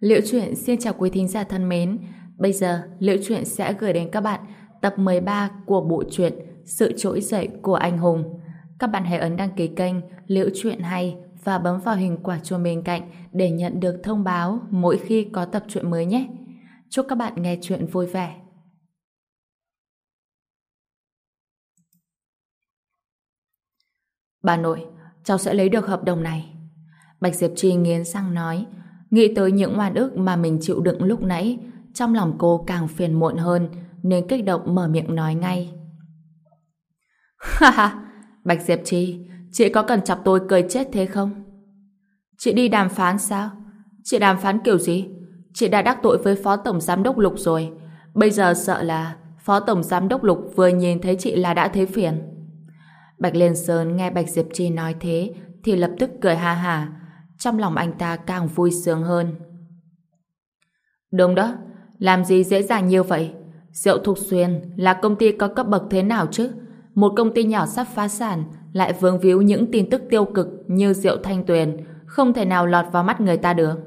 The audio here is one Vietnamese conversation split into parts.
Liễu truyện xin chào quý thính giả thân mến. Bây giờ, Liễu truyện sẽ gửi đến các bạn tập 13 của bộ truyện Sự trỗi dậy của anh hùng. Các bạn hãy ấn đăng ký kênh Liễu truyện hay và bấm vào hình quả chuông bên cạnh để nhận được thông báo mỗi khi có tập truyện mới nhé. Chúc các bạn nghe truyện vui vẻ. Bà nội, cháu sẽ lấy được hợp đồng này. Bạch Diệp Trì nghiến răng nói, nghĩ tới những oan ức mà mình chịu đựng lúc nãy, trong lòng cô càng phiền muộn hơn, nên kích động mở miệng nói ngay. Ha ha, Bạch Diệp Trì, chị có cần chọc tôi cười chết thế không? Chị đi đàm phán sao? Chị đàm phán kiểu gì? Chị đã đắc tội với Phó Tổng Giám Đốc Lục rồi. Bây giờ sợ là Phó Tổng Giám Đốc Lục vừa nhìn thấy chị là đã thấy phiền. Bạch Liên Sơn nghe Bạch Diệp Chi nói thế thì lập tức cười ha hà. Trong lòng anh ta càng vui sướng hơn. Đúng đó, làm gì dễ dàng nhiều vậy? Diệu Thục Xuyên là công ty có cấp bậc thế nào chứ? Một công ty nhỏ sắp phá sản lại vướng víu những tin tức tiêu cực như Diệu Thanh Tuyền không thể nào lọt vào mắt người ta được.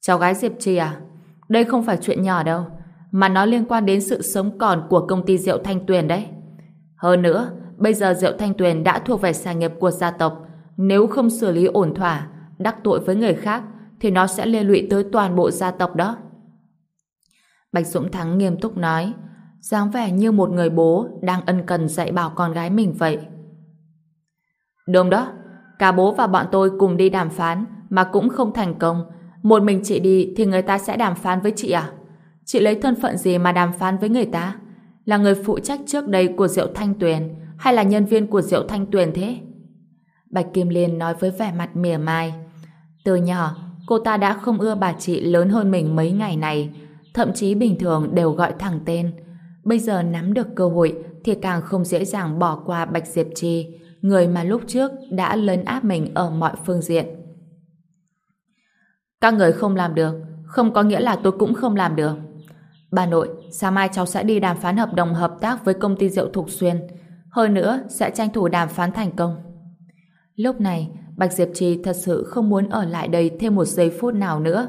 Cháu gái Diệp Trì à? Đây không phải chuyện nhỏ đâu, mà nó liên quan đến sự sống còn của công ty Diệu Thanh Tuyền đấy. Hơn nữa, bây giờ Diệu Thanh Tuyền đã thuộc về sản nghiệp của gia tộc. Nếu không xử lý ổn thỏa, đắc tội với người khác, thì nó sẽ liên lụy tới toàn bộ gia tộc đó. Bạch Dũng Thắng nghiêm túc nói, dáng vẻ như một người bố đang ân cần dạy bảo con gái mình vậy. Đúng đó, cả bố và bọn tôi cùng đi đàm phán mà cũng không thành công. Một mình chị đi thì người ta sẽ đàm phán với chị à? Chị lấy thân phận gì mà đàm phán với người ta? Là người phụ trách trước đây của Diệu Thanh Tuyền hay là nhân viên của Diệu Thanh Tuyền thế? Bạch Kim Liên nói với vẻ mặt mỉa mai. Từ nhỏ, cô ta đã không ưa bà chị lớn hơn mình mấy ngày này, thậm chí bình thường đều gọi thẳng tên. Bây giờ nắm được cơ hội thì càng không dễ dàng bỏ qua Bạch Diệp Chi, người mà lúc trước đã lấn áp mình ở mọi phương diện. Các người không làm được, không có nghĩa là tôi cũng không làm được. Bà nội, sáng mai cháu sẽ đi đàm phán hợp đồng hợp tác với công ty rượu Thục Xuyên. Hơn nữa, sẽ tranh thủ đàm phán thành công. Lúc này, Bạch Diệp Trì thật sự không muốn ở lại đây thêm một giây phút nào nữa.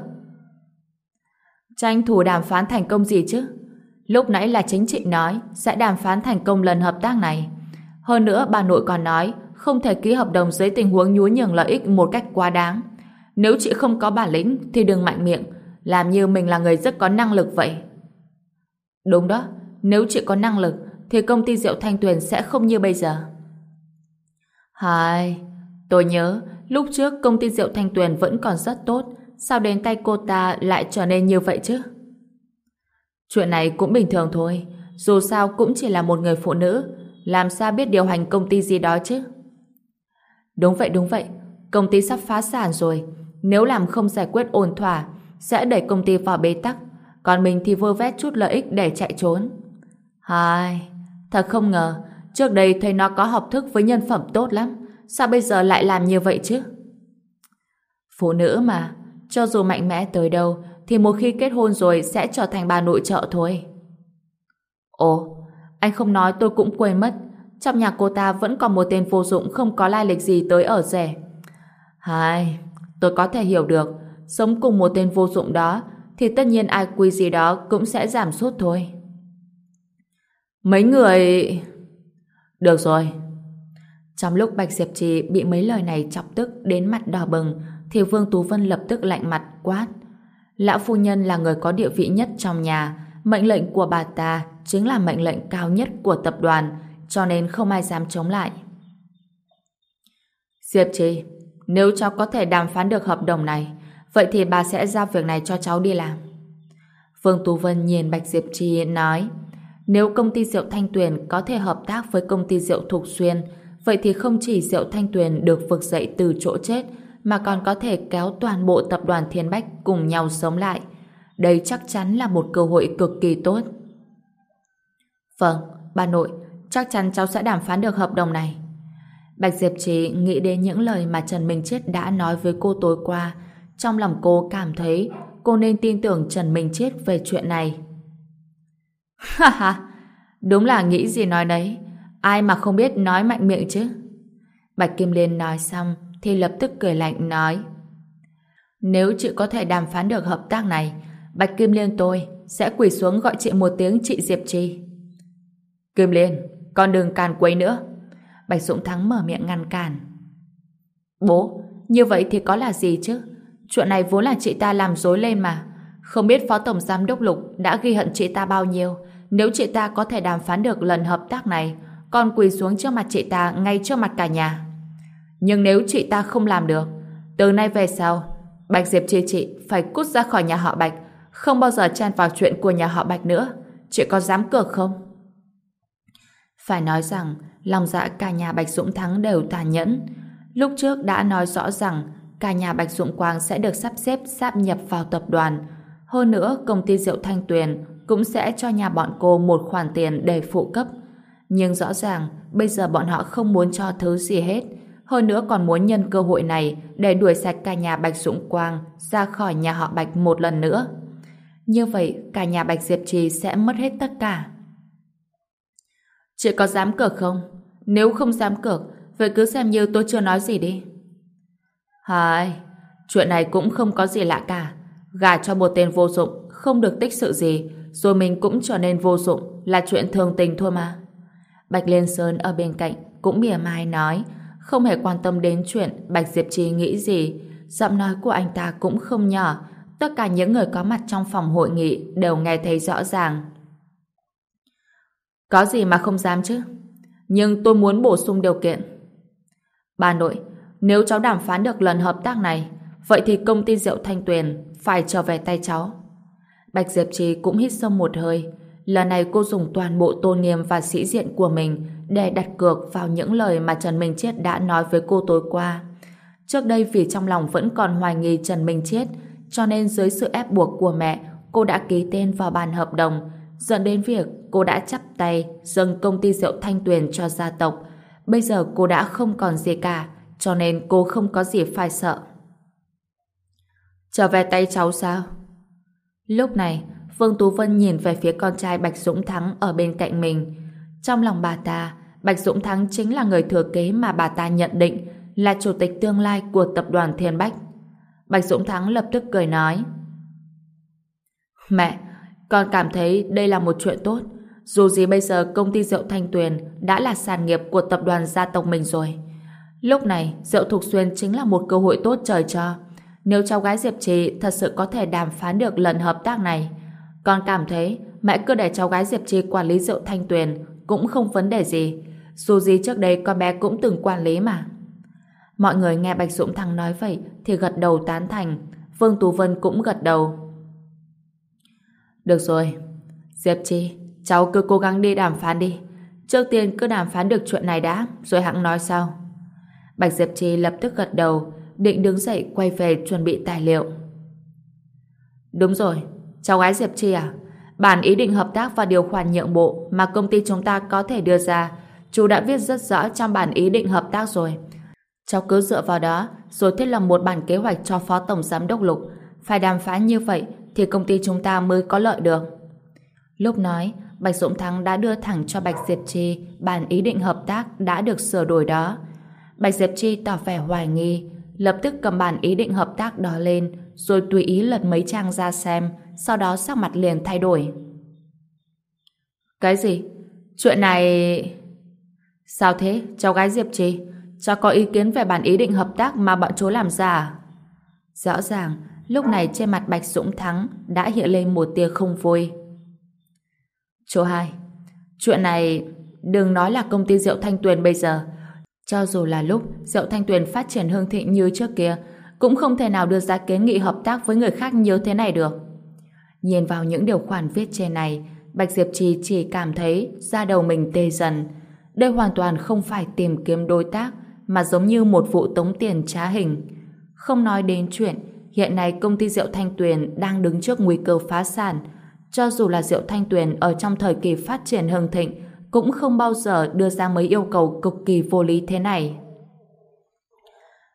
Tranh thủ đàm phán thành công gì chứ? Lúc nãy là chính chị nói sẽ đàm phán thành công lần hợp tác này. Hơn nữa, bà nội còn nói không thể ký hợp đồng dưới tình huống nhúa nhường lợi ích một cách quá đáng. Nếu chị không có bản lĩnh thì đừng mạnh miệng, làm như mình là người rất có năng lực vậy. Đúng đó, nếu chị có năng lực thì công ty rượu Thanh Tuyền sẽ không như bây giờ. Hai, tôi nhớ lúc trước công ty rượu Thanh Tuyền vẫn còn rất tốt, sao đến tay cô ta lại trở nên như vậy chứ? Chuyện này cũng bình thường thôi, dù sao cũng chỉ là một người phụ nữ, làm sao biết điều hành công ty gì đó chứ? Đúng vậy, đúng vậy, công ty sắp phá sản rồi, nếu làm không giải quyết ổn thỏa, sẽ đẩy công ty vào bế tắc, còn mình thì vơ vét chút lợi ích để chạy trốn. Hai, thật không ngờ, trước đây thấy nó có học thức với nhân phẩm tốt lắm, sao bây giờ lại làm như vậy chứ? Phụ nữ mà, cho dù mạnh mẽ tới đâu, thì một khi kết hôn rồi sẽ trở thành bà nội trợ thôi. Ồ, anh không nói tôi cũng quên mất, trong nhà cô ta vẫn còn một tên vô dụng không có lai lịch gì tới ở rẻ. Hai, tôi có thể hiểu được, sống cùng một tên vô dụng đó thì tất nhiên ai quy gì đó cũng sẽ giảm sút thôi. Mấy người... Được rồi. Trong lúc Bạch Diệp Trì bị mấy lời này chọc tức đến mặt đỏ bừng, thì Vương Tú Vân lập tức lạnh mặt, quát. Lão phu nhân là người có địa vị nhất trong nhà, mệnh lệnh của bà ta chính là mệnh lệnh cao nhất của tập đoàn, cho nên không ai dám chống lại. Diệp Trì, nếu cháu có thể đàm phán được hợp đồng này, Vậy thì bà sẽ giao việc này cho cháu đi làm. Vương Tú Vân nhìn Bạch Diệp Trì nói, nếu công ty rượu Thanh Tuyền có thể hợp tác với công ty rượu Thục Xuyên vậy thì không chỉ diệu Thanh Tuyền được vực dậy từ chỗ chết mà còn có thể kéo toàn bộ tập đoàn Thiên Bách cùng nhau sống lại. Đây chắc chắn là một cơ hội cực kỳ tốt. Vâng, bà nội, chắc chắn cháu sẽ đàm phán được hợp đồng này. Bạch Diệp Trì nghĩ đến những lời mà Trần Minh Chết đã nói với cô tối qua trong lòng cô cảm thấy cô nên tin tưởng Trần Minh Chết về chuyện này. Ha ha, đúng là nghĩ gì nói đấy, ai mà không biết nói mạnh miệng chứ. Bạch Kim Liên nói xong thì lập tức cười lạnh nói Nếu chị có thể đàm phán được hợp tác này, Bạch Kim Liên tôi sẽ quỳ xuống gọi chị một tiếng chị Diệp Trì. Kim Liên, con đừng càn quấy nữa. Bạch Dũng Thắng mở miệng ngăn cản. Bố, như vậy thì có là gì chứ? Chuyện này vốn là chị ta làm dối lên mà. Không biết Phó Tổng Giám Đốc Lục đã ghi hận chị ta bao nhiêu. Nếu chị ta có thể đàm phán được lần hợp tác này, con quỳ xuống trước mặt chị ta ngay trước mặt cả nhà. Nhưng nếu chị ta không làm được, từ nay về sau, Bạch Diệp chia chị phải cút ra khỏi nhà họ Bạch, không bao giờ chen vào chuyện của nhà họ Bạch nữa. Chị có dám cược không? Phải nói rằng, lòng dạ cả nhà Bạch Dũng Thắng đều tàn nhẫn. Lúc trước đã nói rõ rằng cả nhà Bạch Dũng Quang sẽ được sắp xếp sáp nhập vào tập đoàn. Hơn nữa, công ty rượu Thanh Tuyền cũng sẽ cho nhà bọn cô một khoản tiền để phụ cấp. Nhưng rõ ràng, bây giờ bọn họ không muốn cho thứ gì hết. Hơn nữa còn muốn nhân cơ hội này để đuổi sạch cả nhà Bạch Dũng Quang ra khỏi nhà họ Bạch một lần nữa. Như vậy, cả nhà Bạch Diệp Trì sẽ mất hết tất cả. Chị có dám cược không? Nếu không dám cược, vậy cứ xem như tôi chưa nói gì đi. Hai, chuyện này cũng không có gì lạ cả. Gả cho một tên vô dụng, không được tích sự gì, rồi mình cũng trở nên vô dụng, là chuyện thường tình thôi mà. Bạch Liên Sơn ở bên cạnh cũng mỉa mai nói, không hề quan tâm đến chuyện Bạch Diệp Trì nghĩ gì. Giọng nói của anh ta cũng không nhỏ, tất cả những người có mặt trong phòng hội nghị đều nghe thấy rõ ràng. Có gì mà không dám chứ? Nhưng tôi muốn bổ sung điều kiện. Bà nội, nếu cháu đàm phán được lần hợp tác này, vậy thì công ty rượu Thanh Tuyền phải trở về tay cháu. Bạch Diệp Trì cũng hít sâu một hơi. Lần này cô dùng toàn bộ tôn nghiêm và sĩ diện của mình để đặt cược vào những lời mà Trần Minh Chết đã nói với cô tối qua. Trước đây vì trong lòng vẫn còn hoài nghi Trần Minh Chết, cho nên dưới sự ép buộc của mẹ, cô đã ký tên vào bàn hợp đồng, dẫn đến việc cô đã chắp tay dâng công ty rượu Thanh Tuyền cho gia tộc. Bây giờ cô đã không còn gì cả, cho nên cô không có gì phải sợ. Trở về tay cháu sao? Lúc này, Vương Tú Vân nhìn về phía con trai Bạch Dũng Thắng ở bên cạnh mình. Trong lòng bà ta, Bạch Dũng Thắng chính là người thừa kế mà bà ta nhận định là chủ tịch tương lai của tập đoàn Thiên Bách. Bạch Dũng Thắng lập tức cười nói Mẹ, con cảm thấy đây là một chuyện tốt. Dù gì bây giờ công ty rượu Thanh Tuyền đã là sản nghiệp của tập đoàn gia tộc mình rồi. Lúc này, rượu Thục Xuyên chính là một cơ hội tốt trời cho. Nếu cháu gái Diệp Trì thật sự có thể đàm phán được lần hợp tác này, con cảm thấy mẹ cứ để cháu gái Diệp Trì quản lý rượu Thanh Tuyền cũng không vấn đề gì. Dù gì trước đây con bé cũng từng quản lý mà. Mọi người nghe Bạch Dũng Thắng nói vậy thì gật đầu tán thành. Vương Tú Vân cũng gật đầu. Được rồi. Diệp Chi, cháu cứ cố gắng đi đàm phán đi. Trước tiên cứ đàm phán được chuyện này đã, rồi hãng nói sau. Bạch Diệp Chi lập tức gật đầu, định đứng dậy quay về chuẩn bị tài liệu. Đúng rồi, cháu gái Diệp Chi à? Bản ý định hợp tác và điều khoản nhượng bộ mà công ty chúng ta có thể đưa ra, chú đã viết rất rõ trong bản ý định hợp tác rồi. Cháu cứ dựa vào đó, rồi thiết lập một bản kế hoạch cho Phó Tổng Giám Đốc Lục. Phải đàm phán như vậy thì công ty chúng ta mới có lợi được. Lúc nói, Bạch Dũng Thắng đã đưa thẳng cho Bạch Diệp Chi bản ý định hợp tác đã được sửa đổi đó. Bạch Diệp Chi tỏ vẻ hoài nghi, lập tức cầm bản ý định hợp tác đó lên, rồi tùy ý lật mấy trang ra xem, sau đó sắc mặt liền thay đổi. Cái gì? Chuyện này... Sao thế, cháu gái Diệp Trì? Cháu có ý kiến về bản ý định hợp tác mà bọn chú làm ra à? Rõ ràng, lúc này trên mặt Bạch Dũng Thắng đã hiện lên một tia không vui. Chú hai, chuyện này đừng nói là công ty rượu Thanh Tuyền bây giờ. Cho dù là lúc rượu Thanh Tuyền phát triển hương thịnh như trước kia, cũng không thể nào đưa ra kiến nghị hợp tác với người khác như thế này được. Nhìn vào những điều khoản viết trên này, Bạch Diệp Trì chỉ cảm thấy da đầu mình tê dần. Đây hoàn toàn không phải tìm kiếm đối tác, mà giống như một vụ tống tiền trá hình. Không nói đến chuyện hiện nay công ty rượu Thanh Tuyền đang đứng trước nguy cơ phá sản. Cho dù là rượu Thanh Tuyền ở trong thời kỳ phát triển hưng thịnh cũng không bao giờ đưa ra mấy yêu cầu cực kỳ vô lý thế này.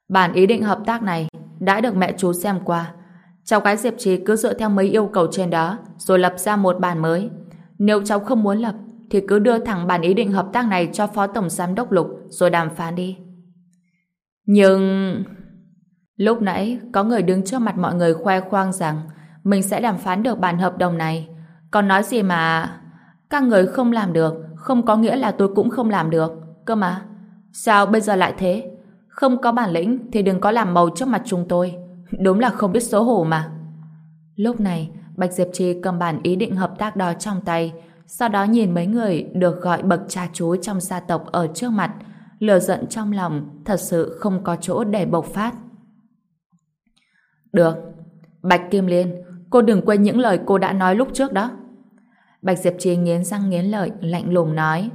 Bản ý định hợp tác này đã được mẹ chú xem qua. Cháu gái Diệp Trì cứ dựa theo mấy yêu cầu trên đó rồi lập ra một bản mới. Nếu cháu không muốn lập thì cứ đưa thẳng bản ý định hợp tác này cho Phó Tổng Giám Đốc Lục rồi đàm phán đi. Nhưng... Lúc nãy, có người đứng trước mặt mọi người khoe khoang rằng mình sẽ đàm phán được bản hợp đồng này. Còn nói gì mà... Các người không làm được, không có nghĩa là tôi cũng không làm được. Cơ mà, sao bây giờ lại thế? Không có bản lĩnh thì đừng có làm màu trước mặt chúng tôi. Đúng là không biết xấu hổ mà. Lúc này, Bạch Diệp Trì cầm bản ý định hợp tác đó trong tay, sau đó nhìn mấy người được gọi bậc cha chú trong gia tộc ở trước mặt, lừa giận trong lòng thật sự không có chỗ để bộc phát. Được. Bạch Kim Liên, cô đừng quên những lời cô đã nói lúc trước đó. Bạch Diệp Trì nghiến răng nghiến lợi, lạnh lùng nói.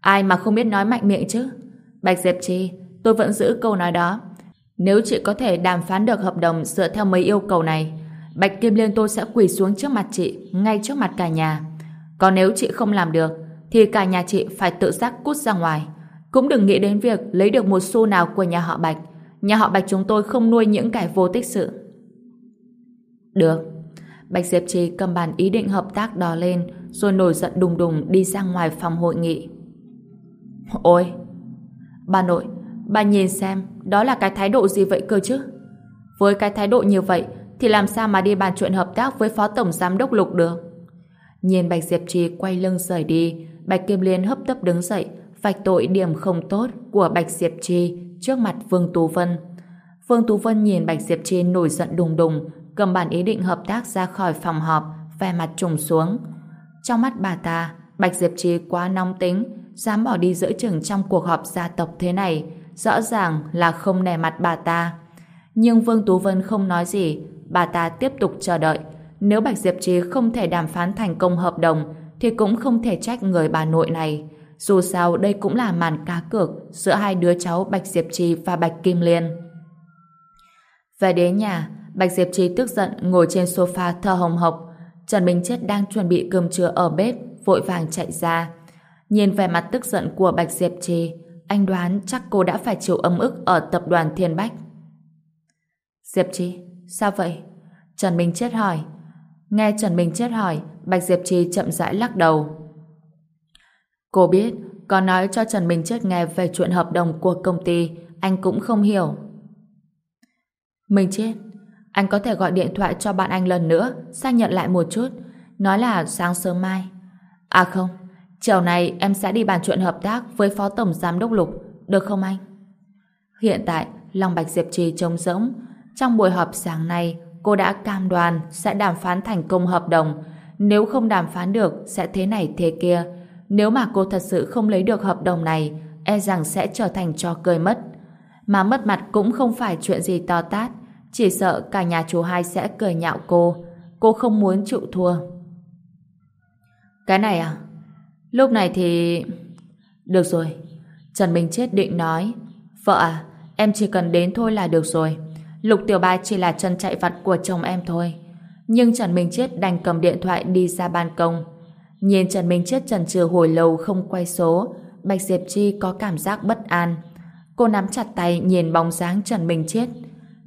Ai mà không biết nói mạnh miệng chứ? Bạch Diệp Trì, tôi vẫn giữ câu nói đó. Nếu chị có thể đàm phán được hợp đồng dựa theo mấy yêu cầu này, Bạch Kim Liên tôi sẽ quỳ xuống trước mặt chị, ngay trước mặt cả nhà. Còn nếu chị không làm được, thì cả nhà chị phải tự giác cút ra ngoài. Cũng đừng nghĩ đến việc lấy được một xu nào của nhà họ Bạch. Nhà họ Bạch chúng tôi không nuôi những kẻ vô tích sự. Được. Bạch Diệp Trì cầm bàn ý định hợp tác đò lên, rồi nổi giận đùng đùng đi ra ngoài phòng hội nghị. Ôi! Bà nội, bà nhìn xem, đó là cái thái độ gì vậy cơ chứ? Với cái thái độ như vậy, thì làm sao mà đi bàn chuyện hợp tác với Phó Tổng Giám đốc Lục được? Nhìn Bạch Diệp Trì quay lưng rời đi, Bạch Kim Liên hấp tấp đứng dậy, vạch tội điểm không tốt của Bạch Diệp Trì trước mặt Vương Tú Vân. Vương Tú Vân nhìn Bạch Diệp Trì nổi giận đùng đùng, cầm bản ý định hợp tác ra khỏi phòng họp, vẻ mặt trùng xuống. Trong mắt bà ta, Bạch Diệp Trì quá nóng tính, dám bỏ đi giữa chừng trong cuộc họp gia tộc thế này, rõ ràng là không nề mặt bà ta. Nhưng Vương Tú Vân không nói gì, bà ta tiếp tục chờ đợi. Nếu Bạch Diệp Trí không thể đàm phán thành công hợp đồng, thì cũng không thể trách người bà nội này. Dù sao đây cũng là màn cá cược giữa hai đứa cháu Bạch Diệp Trì và Bạch Kim Liên. Về đến nhà, Bạch Diệp Trì tức giận ngồi trên sofa thở hồng hộc. Trần Minh Chết đang chuẩn bị cơm trưa ở bếp, vội vàng chạy ra. Nhìn vẻ mặt tức giận của Bạch Diệp Trì, anh đoán chắc cô đã phải chịu âm ức ở tập đoàn Thiên Bách. Diệp Trì, sao vậy? Trần Minh Chết hỏi. Nghe Trần Minh Chết hỏi, Bạch Diệp Trì chậm rãi lắc đầu. Cô biết, có nói cho Trần Minh Chết nghe về chuyện hợp đồng của công ty, anh cũng không hiểu. Minh Chết, anh có thể gọi điện thoại cho bạn anh lần nữa, xác nhận lại một chút, nói là sáng sớm mai. À không, chiều nay em sẽ đi bàn chuyện hợp tác với Phó Tổng Giám Đốc Lục, được không anh? Hiện tại, lòng Bạch Diệp Trì trông rỗng. Trong buổi họp sáng nay, cô đã cam đoan sẽ đàm phán thành công hợp đồng. Nếu không đàm phán được, sẽ thế này thế kia. Nếu mà cô thật sự không lấy được hợp đồng này, e rằng sẽ trở thành trò cười mất. Mà mất mặt cũng không phải chuyện gì to tát, chỉ sợ cả nhà chú hai sẽ cười nhạo cô. Cô không muốn chịu thua. Cái này à? Lúc này thì... Được rồi. Trần Minh Chết định nói. Vợ à, em chỉ cần đến thôi là được rồi. Lục Tiểu Ba chỉ là chân chạy vặt của chồng em thôi. Nhưng Trần Minh Chết đành cầm điện thoại đi ra ban công. Nhìn Trần Minh Chết trần trừ hồi lâu không quay số, Bạch Diệp Chi có cảm giác bất an. Cô nắm chặt tay nhìn bóng dáng Trần Minh Chết.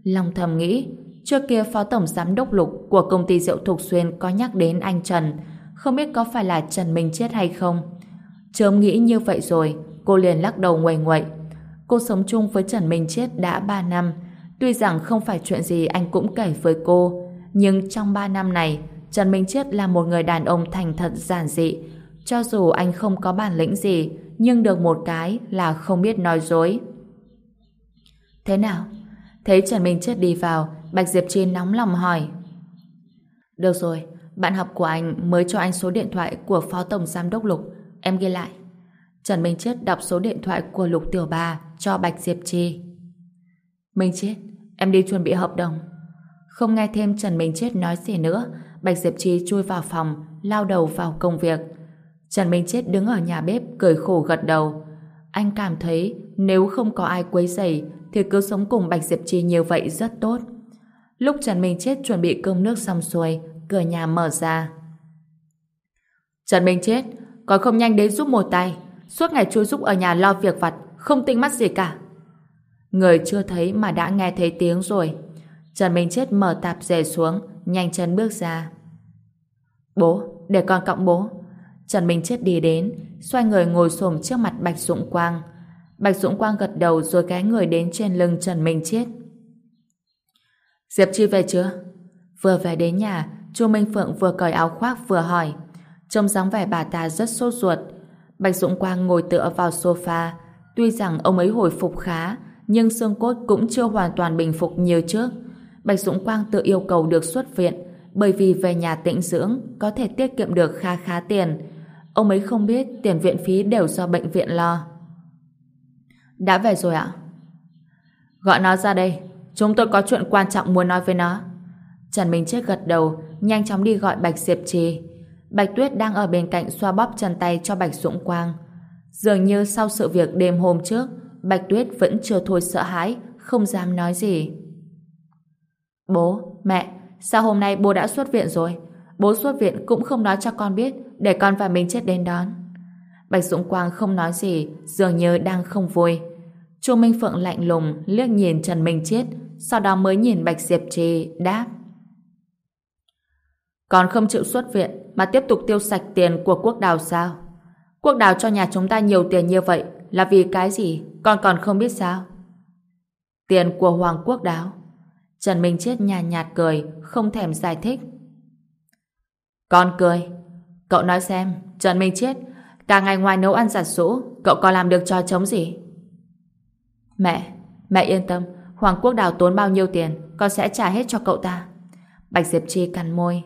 Lòng thầm nghĩ, trước kia Phó Tổng Giám Đốc Lục của công ty rượu Thục Xuyên có nhắc đến anh Trần, không biết có phải là Trần Minh Chết hay không. Chớm nghĩ như vậy rồi, cô liền lắc đầu nguầy nguậy. Cô sống chung với Trần Minh Chết đã 3 năm, tuy rằng không phải chuyện gì anh cũng kể với cô, nhưng trong 3 năm này, Trần Minh Chết là một người đàn ông thành thật giản dị. Cho dù anh không có bản lĩnh gì, nhưng được một cái là không biết nói dối. Thế nào? Thấy Trần Minh Chết đi vào, Bạch Diệp Chi nóng lòng hỏi. Được rồi, bạn học của anh mới cho anh số điện thoại của Phó Tổng Giám Đốc Lục. Em ghi lại. Trần Minh Chết đọc số điện thoại của Lục Tiểu Ba cho Bạch Diệp Chi. Minh Chết, em đi chuẩn bị hợp đồng. Không nghe thêm Trần Minh Chết nói gì nữa, Bạch Diệp Chi chui vào phòng, lao đầu vào công việc. Trần Minh Chết đứng ở nhà bếp cười khổ gật đầu. Anh cảm thấy nếu không có ai quấy rầy thì cứ sống cùng Bạch Diệp Chi như vậy rất tốt. Lúc Trần Minh Chết chuẩn bị cơm nước xong xuôi, cửa nhà mở ra. Trần Minh Chết, còn không nhanh đến giúp một tay. Suốt ngày chui giúp ở nhà lo việc vặt, không tinh mắt gì cả. Người chưa thấy mà đã nghe thấy tiếng rồi. Trần Minh Chết mở tạp dề xuống, nhanh chân bước ra. Bố, để con cõng bố. Trần Minh Chết đi đến, xoay người ngồi xổm trước mặt Bạch Dụng Quang. Bạch Dũng Quang gật đầu rồi ghé người đến trên lưng Trần Minh chết. Diệp Chi về chưa? Vừa về đến nhà, Chu Minh Phượng vừa cởi áo khoác vừa hỏi. Trông dáng vẻ bà ta rất sốt ruột. Bạch Dũng Quang ngồi tựa vào sofa. Tuy rằng ông ấy hồi phục khá, nhưng xương cốt cũng chưa hoàn toàn bình phục như trước. Bạch Dũng Quang tự yêu cầu được xuất viện bởi vì về nhà tĩnh dưỡng có thể tiết kiệm được kha khá tiền. Ông ấy không biết tiền viện phí đều do bệnh viện lo. Đã về rồi ạ? Gọi nó ra đây. Chúng tôi có chuyện quan trọng muốn nói với nó. Trần Minh Chết gật đầu, nhanh chóng đi gọi Bạch Diệp Trì. Bạch Tuyết đang ở bên cạnh xoa bóp chân tay cho Bạch Dũng Quang. Dường như sau sự việc đêm hôm trước, Bạch Tuyết vẫn chưa thôi sợ hãi, không dám nói gì. Bố, mẹ, sao hôm nay bố đã xuất viện rồi? Bố xuất viện cũng không nói cho con biết để con và mình chết đến đón. Bạch Dũng Quang không nói gì, dường như đang không vui. Chu Minh Phượng lạnh lùng liếc nhìn Trần Minh Chết, sau đó mới nhìn Bạch Diệp Trì đáp. Còn không chịu xuất viện mà tiếp tục tiêu sạch tiền của quốc đào sao? Quốc đào cho nhà chúng ta nhiều tiền như vậy là vì cái gì? Con còn không biết sao? Tiền của Hoàng Quốc đáo. Trần Minh Chết nhàn nhạt, nhạt cười, không thèm giải thích. Con cười. Cậu nói xem, Trần Minh Chết, cả ngày ngoài nấu ăn giặt sũ, cậu còn làm được trò chống gì? Mẹ, mẹ yên tâm, Hoàng Quốc Đào tốn bao nhiêu tiền, con sẽ trả hết cho cậu ta. Bạch Diệp Chi cắn môi.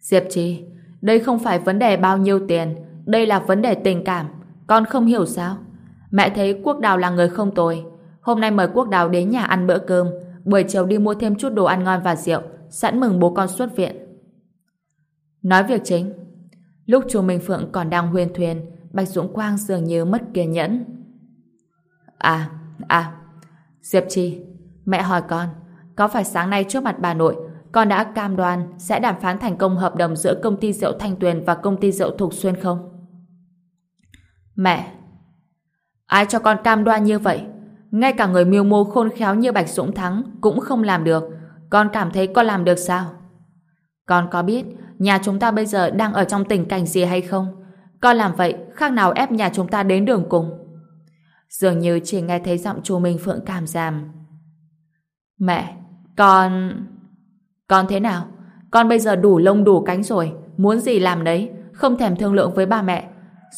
Diệp Chi, đây không phải vấn đề bao nhiêu tiền, đây là vấn đề tình cảm. Con không hiểu sao? Mẹ thấy Quốc Đào là người không tồi. Hôm nay mời Quốc Đào đến nhà ăn bữa cơm, buổi chiều đi mua thêm chút đồ ăn ngon và rượu, sẵn mừng bố con xuất viện. Nói việc chính. Lúc chú Minh Phượng còn đang huyên thuyền, Bạch Dũng Quang dường như mất kiên nhẫn. À, à, Diệp Chi, mẹ hỏi con, có phải sáng nay trước mặt bà nội, con đã cam đoan sẽ đàm phán thành công hợp đồng giữa công ty rượu Thanh Tuyền và công ty rượu Thục Xuyên không? Mẹ, ai cho con cam đoan như vậy? Ngay cả người miêu mô khôn khéo như Bạch Dũng Thắng cũng không làm được. Con cảm thấy con làm được sao? Con có biết nhà chúng ta bây giờ đang ở trong tình cảnh gì hay không? Con làm vậy khác nào ép nhà chúng ta đến đường cùng. Dường như chỉ nghe thấy giọng chú Minh Phượng cảm giảm. Mẹ, con... Con thế nào? Con bây giờ đủ lông đủ cánh rồi, muốn gì làm đấy, không thèm thương lượng với ba mẹ.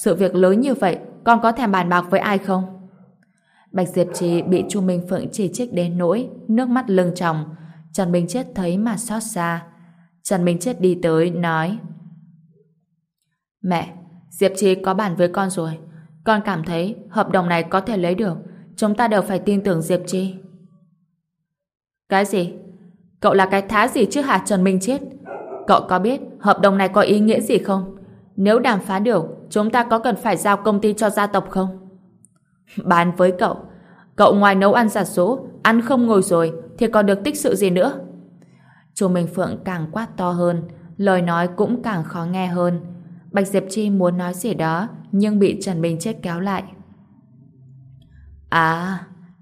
Sự việc lớn như vậy, con có thèm bàn bạc với ai không? Bạch Diệp Trì bị Chu Minh Phượng chỉ trích đến nỗi, nước mắt lưng tròng. Trần Minh Chết thấy mà xót xa. Trần Minh Chết đi tới, nói Mẹ, Diệp Trì có bàn với con rồi. Con cảm thấy hợp đồng này có thể lấy được. Chúng ta đều phải tin tưởng Diệp Trì. Cái gì? Cậu là cái thá gì chứ hả Trần Minh Chết? Cậu có biết hợp đồng này có ý nghĩa gì không? Nếu đàm phán được, chúng ta có cần phải giao công ty cho gia tộc không? Bán với cậu. Cậu ngoài nấu ăn giả số, ăn không ngồi rồi, thì còn được tích sự gì nữa? Chu Minh Phượng càng quát to hơn, lời nói cũng càng khó nghe hơn. Bạch Diệp Chi muốn nói gì đó, nhưng bị Trần Minh Chết kéo lại. À,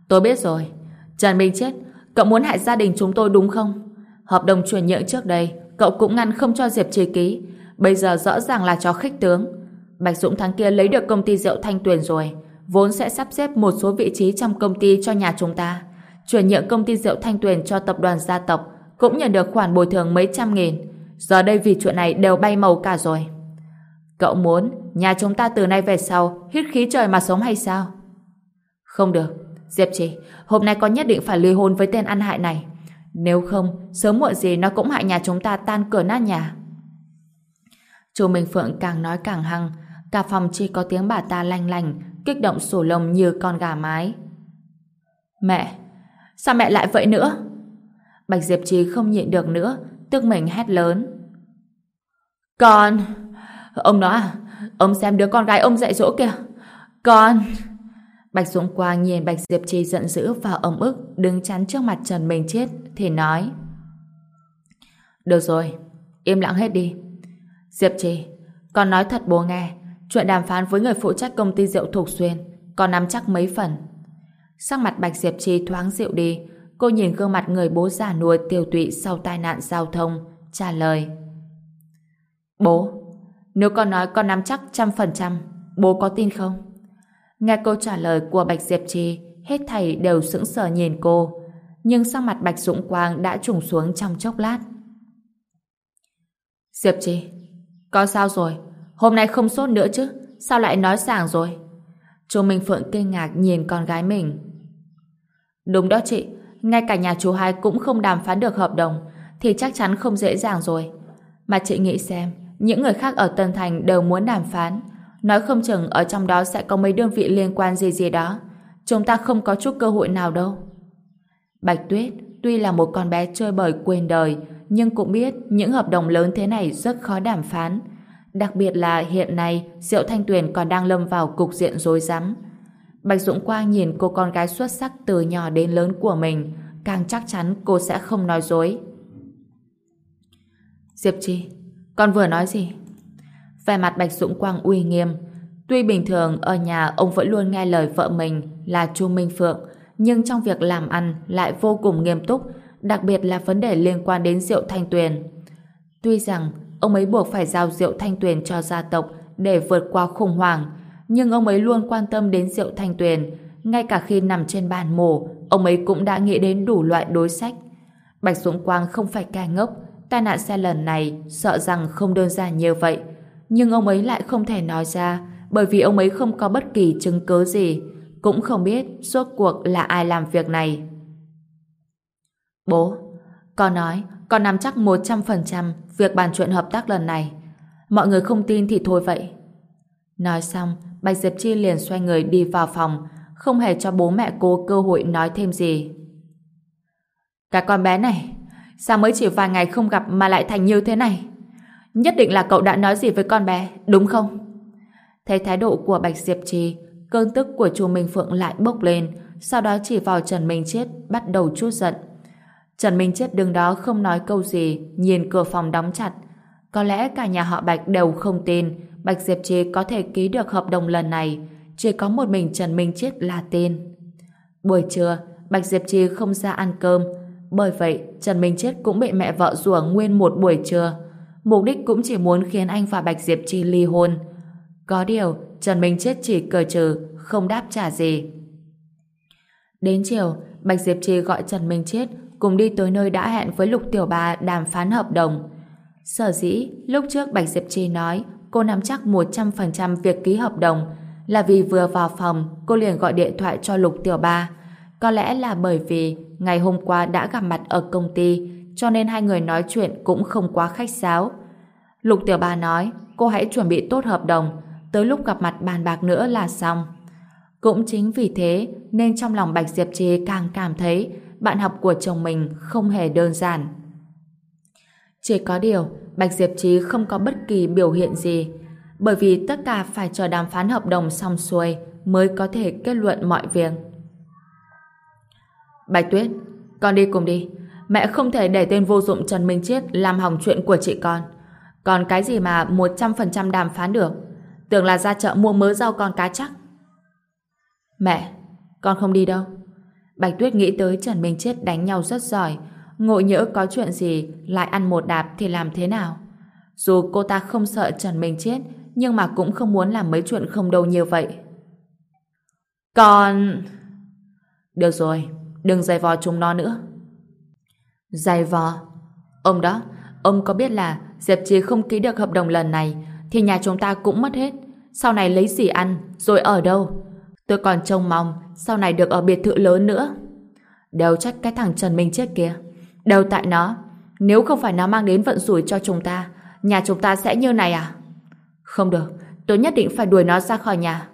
tôi biết rồi. Trần Minh Chết, cậu muốn hại gia đình chúng tôi đúng không? Hợp đồng chuyển nhượng trước đây, cậu cũng ngăn không cho Diệp Trì ký. Bây giờ rõ ràng là cho khích tướng. Bạch Dũng tháng kia lấy được công ty rượu Thanh Tuyền rồi, vốn sẽ sắp xếp một số vị trí trong công ty cho nhà chúng ta. Chuyển nhượng công ty rượu Thanh Tuyền cho tập đoàn gia tộc, cũng nhận được khoản bồi thường mấy trăm nghìn. Giờ đây vì chuyện này đều bay màu cả rồi. Cậu muốn nhà chúng ta từ nay về sau hít khí trời mà sống hay sao? Không được. Diệp Trì, hôm nay con nhất định phải ly hôn với tên ăn hại này. Nếu không, sớm muộn gì nó cũng hại nhà chúng ta tan cửa nát nhà. Chu Minh Phượng càng nói càng hăng, cả phòng chỉ có tiếng bà ta lanh lành, kích động sổ lồng như con gà mái. Mẹ, sao mẹ lại vậy nữa? Bạch Diệp Trì không nhịn được nữa, tức mình hét lớn. Con... Ông nói à, ông xem đứa con gái ông dạy dỗ kìa. Con... Bạch Dũng Quang nhìn Bạch Diệp Chi giận dữ và ấm ức đứng chắn trước mặt Trần Minh Chết thì nói Được rồi, im lặng hết đi. Diệp Chi, con nói thật bố nghe chuyện đàm phán với người phụ trách công ty rượu Thục Xuyên còn nắm chắc mấy phần. Sắc mặt Bạch Diệp Chi thoáng dịu đi cô nhìn gương mặt người bố già nuôi tiêu tụy sau tai nạn giao thông trả lời Bố, nếu con nói con nắm chắc trăm phần trăm, bố có tin không? Nghe câu trả lời của Bạch Diệp Trì, hết thầy đều sững sờ nhìn cô. Nhưng sắc mặt Bạch Dũng Quang đã trùng xuống trong chốc lát. Diệp Trì, có sao rồi? Hôm nay không sốt nữa chứ? Sao lại nói sảng rồi? chú Minh Phượng kinh ngạc nhìn con gái mình. Đúng đó chị, ngay cả nhà chú hai cũng không đàm phán được hợp đồng, thì chắc chắn không dễ dàng rồi. Mà chị nghĩ xem, những người khác ở Tân Thành đều muốn đàm phán. Nói không chừng ở trong đó sẽ có mấy đơn vị liên quan gì gì đó. Chúng ta không có chút cơ hội nào đâu. Bạch Tuyết tuy là một con bé chơi bời quên đời, nhưng cũng biết những hợp đồng lớn thế này rất khó đàm phán. Đặc biệt là hiện nay Diệu Thanh Tuyền còn đang lâm vào cục diện rối rắm. Bạch Dũng Quang nhìn cô con gái xuất sắc từ nhỏ đến lớn của mình, càng chắc chắn cô sẽ không nói dối. Diệp Chi, con vừa nói gì? Vẻ mặt Bạch Dũng Quang uy nghiêm. Tuy bình thường ở nhà ông vẫn luôn nghe lời vợ mình là Chu Minh Phượng, nhưng trong việc làm ăn lại vô cùng nghiêm túc, đặc biệt là vấn đề liên quan đến rượu thanh tuyền. Tuy rằng ông ấy buộc phải giao rượu thanh tuyền cho gia tộc để vượt qua khủng hoảng, nhưng ông ấy luôn quan tâm đến rượu thanh tuyền. Ngay cả khi nằm trên bàn mổ, ông ấy cũng đã nghĩ đến đủ loại đối sách. Bạch Dũng Quang không phải ca ngốc, tai nạn xe lần này sợ rằng không đơn giản như vậy. Nhưng ông ấy lại không thể nói ra, bởi vì ông ấy không có bất kỳ chứng cứ gì, cũng không biết suốt cuộc là ai làm việc này. Bố, con nói, con nắm chắc 100% việc bàn chuyện hợp tác lần này. Mọi người không tin thì thôi vậy. Nói xong, Bạch Diệp Chi liền xoay người đi vào phòng, không hề cho bố mẹ cô cơ hội nói thêm gì. Cả con bé này, sao mới chỉ vài ngày không gặp mà lại thành như thế này? Nhất định là cậu đã nói gì với con bé, đúng không? Thấy thái độ của Bạch Diệp Trì, cơn tức của chu Minh Phượng lại bốc lên, sau đó chỉ vào Trần Minh Chết bắt đầu chút giận. Trần Minh Chết đứng đó không nói câu gì, nhìn cửa phòng đóng chặt. Có lẽ cả nhà họ Bạch đều không tin Bạch Diệp Trì có thể ký được hợp đồng lần này, chỉ có một mình Trần Minh Chết là tin. Buổi trưa, Bạch Diệp Trì không ra ăn cơm, bởi vậy Trần Minh Chết cũng bị mẹ vợ rủa nguyên một buổi trưa. Mục đích cũng chỉ muốn khiến anh và Bạch Diệp Chi ly hôn. Có điều, Trần Minh Chết chỉ cờ trừ, không đáp trả gì. Đến chiều, Bạch Diệp Chi gọi Trần Minh Chết cùng đi tới nơi đã hẹn với Lục Tiểu Ba đàm phán hợp đồng. Sở dĩ, lúc trước Bạch Diệp Chi nói cô nắm chắc 100% việc ký hợp đồng là vì vừa vào phòng cô liền gọi điện thoại cho Lục Tiểu Ba. Có lẽ là bởi vì ngày hôm qua đã gặp mặt ở công ty cho nên hai người nói chuyện cũng không quá khách sáo. Lục Tiểu Ba nói cô hãy chuẩn bị tốt hợp đồng tới lúc gặp mặt bàn bạc nữa là xong. Cũng chính vì thế nên trong lòng Bạch Diệp Trì càng cảm thấy bạn học của chồng mình không hề đơn giản. Chỉ có điều Bạch Diệp trí không có bất kỳ biểu hiện gì bởi vì tất cả phải chờ đàm phán hợp đồng xong xuôi mới có thể kết luận mọi việc. Bạch Tuyết, con đi cùng đi. Mẹ không thể để tên vô dụng Trần Minh Chiết làm hỏng chuyện của chị con. Còn cái gì mà 100% đàm phán được? Tưởng là ra chợ mua mớ rau con cá chắc. Mẹ, con không đi đâu. Bạch Tuyết nghĩ tới Trần Minh Chết đánh nhau rất giỏi. Ngộ nhỡ có chuyện gì lại ăn một đạp thì làm thế nào? Dù cô ta không sợ Trần Minh Chết nhưng mà cũng không muốn làm mấy chuyện không đâu như vậy. Con... Được rồi, đừng dày vò chúng nó nữa. Dài vò. Ông đó, ông có biết là Diệp Trí không ký được hợp đồng lần này thì nhà chúng ta cũng mất hết. Sau này lấy gì ăn, rồi ở đâu? Tôi còn trông mong sau này được ở biệt thự lớn nữa. Đều trách cái thằng Trần Minh chết kia. Đều tại nó. Nếu không phải nó mang đến vận rủi cho chúng ta, nhà chúng ta sẽ như này à? Không được, tôi nhất định phải đuổi nó ra khỏi nhà.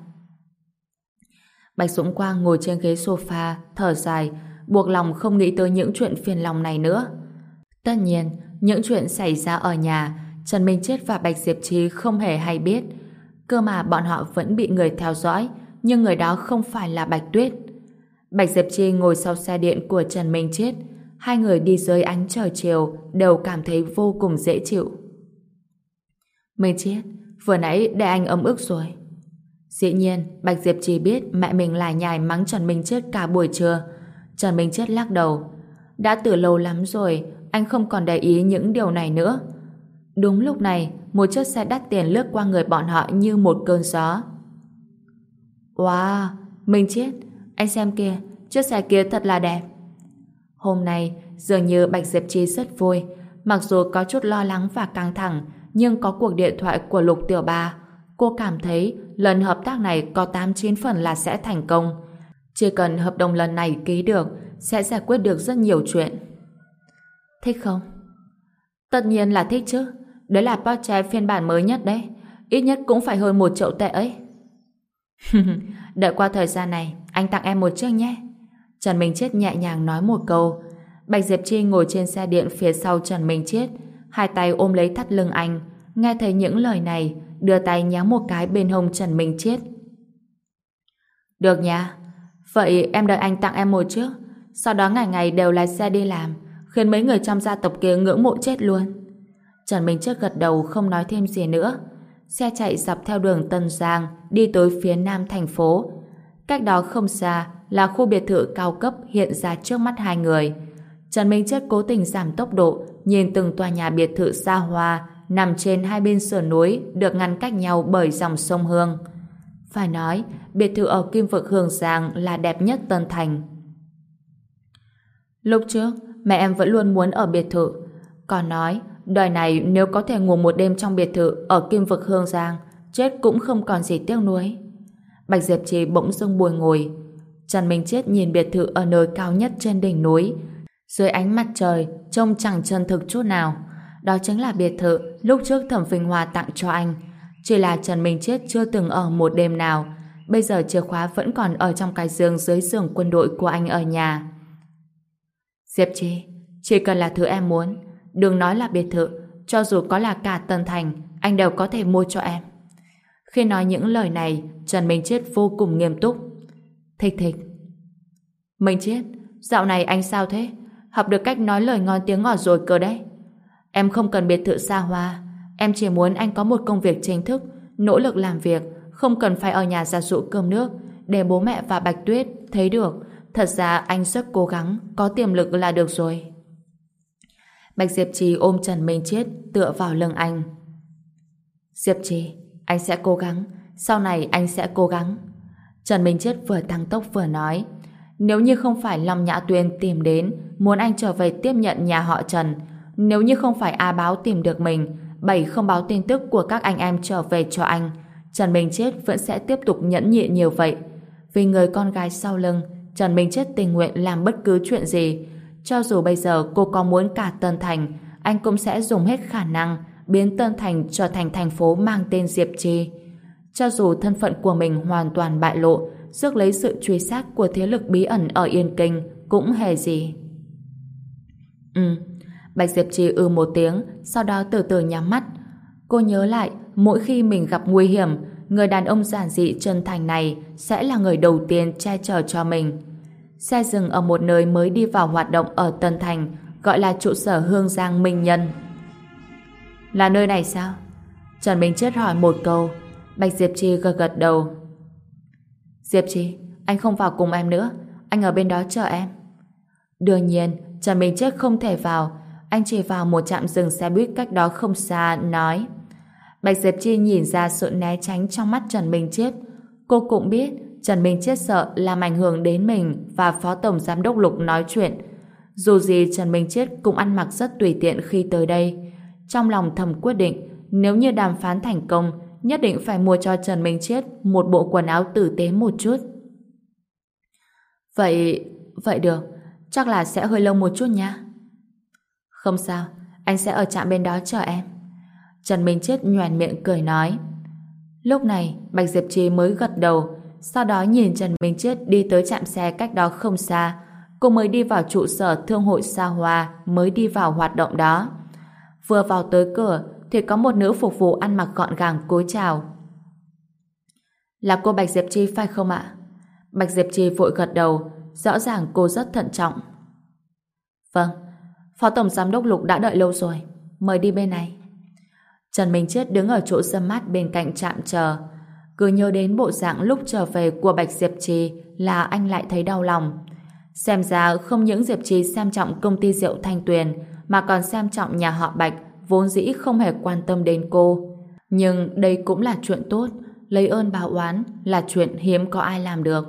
Bạch Dũng Quang ngồi trên ghế sofa, thở dài, buộc lòng không nghĩ tới những chuyện phiền lòng này nữa. Tất nhiên, những chuyện xảy ra ở nhà, Trần Minh Chết và Bạch Diệp Trí không hề hay biết. Cơ mà bọn họ vẫn bị người theo dõi, nhưng người đó không phải là Bạch Tuyết. Bạch Diệp Chi ngồi sau xe điện của Trần Minh Chết. Hai người đi dưới ánh trời chiều đều cảm thấy vô cùng dễ chịu. Minh Chết, vừa nãy để anh ấm ức rồi. Dĩ nhiên, Bạch Diệp Chi biết mẹ mình lại nhài mắng Trần Minh Chết cả buổi trưa, Trần Minh Chết lắc đầu. Đã từ lâu lắm rồi, anh không còn để ý những điều này nữa. Đúng lúc này, một chiếc xe đắt tiền lướt qua người bọn họ như một cơn gió. Wow, Minh chết anh xem kia chiếc xe kia thật là đẹp. Hôm nay, dường như Bạch Diệp Chi rất vui, mặc dù có chút lo lắng và căng thẳng, nhưng có cuộc điện thoại của Lục Tiểu Ba. Cô cảm thấy lần hợp tác này có 8-9 phần là sẽ thành công. Chỉ cần hợp đồng lần này ký được, sẽ giải quyết được rất nhiều chuyện. Thích không? Tất nhiên là thích chứ. Đấy là Porsche phiên bản mới nhất đấy. Ít nhất cũng phải hơn một triệu tệ ấy. Đợi qua thời gian này, anh tặng em một chiếc nhé. Trần Minh Chết nhẹ nhàng nói một câu. Bạch Diệp Chi ngồi trên xe điện phía sau Trần Minh Chết, hai tay ôm lấy thắt lưng anh. Nghe thấy những lời này, đưa tay nhéo một cái bên hông Trần Minh Chết. Được nha. Vậy em đợi anh tặng em một chiếc. Sau đó ngày ngày đều lái xe đi làm, khiến mấy người trong gia tộc kia ngưỡng mộ chết luôn. Trần Minh Chất gật đầu không nói thêm gì nữa. Xe chạy dọc theo đường Tân Giang đi tới phía nam thành phố. Cách đó không xa là khu biệt thự cao cấp hiện ra trước mắt hai người. Trần Minh Chất cố tình giảm tốc độ, nhìn từng tòa nhà biệt thự xa hoa nằm trên hai bên sườn núi được ngăn cách nhau bởi dòng sông Hương. Phải nói, biệt thự ở Kim Vực Hương Giang là đẹp nhất Tân Thành. Lúc trước, mẹ em vẫn luôn muốn ở biệt thự. Còn nói, đời này nếu có thể ngủ một đêm trong biệt thự ở Kim Vực Hương Giang, chết cũng không còn gì tiếc nuối. Bạch Diệp Trì bỗng dưng bùi ngồi. Trần Minh Chết nhìn biệt thự ở nơi cao nhất trên đỉnh núi. Dưới ánh mặt trời, trông chẳng chân thực chút nào. Đó chính là biệt thự lúc trước Thẩm Vinh Hoa tặng cho anh. Chỉ là Trần Minh Chết chưa từng ở một đêm nào. Bây giờ chìa khóa vẫn còn ở trong cái giường dưới giường quân đội của anh ở nhà. Diệp Chi, chỉ cần là thứ em muốn, đừng nói là biệt thự, cho dù có là cả Tân Thành, anh đều có thể mua cho em. Khi nói những lời này, Trần Minh Chết vô cùng nghiêm túc. Thịch thịch. Minh Chết, dạo này anh sao thế? Học được cách nói lời ngon tiếng ngọt rồi cơ đấy. Em không cần biệt thự xa hoa, em chỉ muốn anh có một công việc chính thức, nỗ lực làm việc, không cần phải ở nhà giặt dụ cơm nước, để bố mẹ và Bạch Tuyết thấy được Thật ra anh rất cố gắng, có tiềm lực là được rồi. Bạch Diệp Trì ôm Trần Minh Chết tựa vào lưng anh. Diệp Trì, anh sẽ cố gắng, sau này anh sẽ cố gắng. Trần Minh Chết vừa tăng tốc vừa nói nếu như không phải Long Nhã Tuyên tìm đến muốn anh trở về tiếp nhận nhà họ Trần nếu như không phải A Báo tìm được mình Bảy không báo tin tức của các anh em trở về cho anh Trần Minh Chết vẫn sẽ tiếp tục nhẫn nhịn nhiều vậy vì người con gái sau lưng Trần Minh Chết tình nguyện làm bất cứ chuyện gì. Cho dù bây giờ cô có muốn cả Tân Thành, anh cũng sẽ dùng hết khả năng biến Tân Thành trở thành thành phố mang tên Diệp Trì. Cho dù thân phận của mình hoàn toàn bại lộ, rước lấy sự truy sát của thế lực bí ẩn ở Yên Kinh cũng hề gì. Ừ, Bạch Diệp Trì ư một tiếng, sau đó từ từ nhắm mắt. Cô nhớ lại, mỗi khi mình gặp nguy hiểm, người đàn ông giản dị chân thành này sẽ là người đầu tiên che chở cho mình. Xe dừng ở một nơi mới đi vào hoạt động ở Tân Thành, gọi là trụ sở Hương Giang Minh Nhân. Là nơi này sao? Trần Minh Chết hỏi một câu, Bạch Diệp Chi gật gật đầu. Diệp Chi, anh không vào cùng em nữa, anh ở bên đó chờ em. Đương nhiên, Trần Minh Chết không thể vào, anh chỉ vào một trạm dừng xe buýt cách đó không xa, nói Bạch Diệp Chi nhìn ra sự né tránh trong mắt Trần Minh Chết. Cô cũng biết Trần Minh Chết sợ làm ảnh hưởng đến mình và Phó Tổng Giám đốc Lục nói chuyện. Dù gì Trần Minh Chết cũng ăn mặc rất tùy tiện khi tới đây. Trong lòng thầm quyết định nếu như đàm phán thành công nhất định phải mua cho Trần Minh Chết một bộ quần áo tử tế một chút. Vậy... vậy được. Chắc là sẽ hơi lâu một chút nha. Không sao, anh sẽ ở trạm bên đó chờ em. Trần Minh Chết nhoèn miệng cười nói. Lúc này, Bạch Diệp Trì mới gật đầu, sau đó nhìn Trần Minh Chết đi tới trạm xe cách đó không xa. Cô mới đi vào trụ sở thương hội Sa Hoa, mới đi vào hoạt động đó. Vừa vào tới cửa, thì có một nữ phục vụ ăn mặc gọn gàng cúi chào. Là cô Bạch Diệp Chi phải không ạ? Bạch Diệp Chi vội gật đầu, rõ ràng cô rất thận trọng. Vâng, Phó Tổng Giám đốc Lục đã đợi lâu rồi, mời đi bên này. Trần Minh Chết đứng ở chỗ sâm mát bên cạnh trạm chờ. Cứ nhớ đến bộ dạng lúc trở về của Bạch Diệp Trì là anh lại thấy đau lòng. Xem ra không những Diệp Trì xem trọng công ty rượu Thanh Tuyền mà còn xem trọng nhà họ Bạch vốn dĩ không hề quan tâm đến cô. Nhưng đây cũng là chuyện tốt lấy ơn báo oán là chuyện hiếm có ai làm được.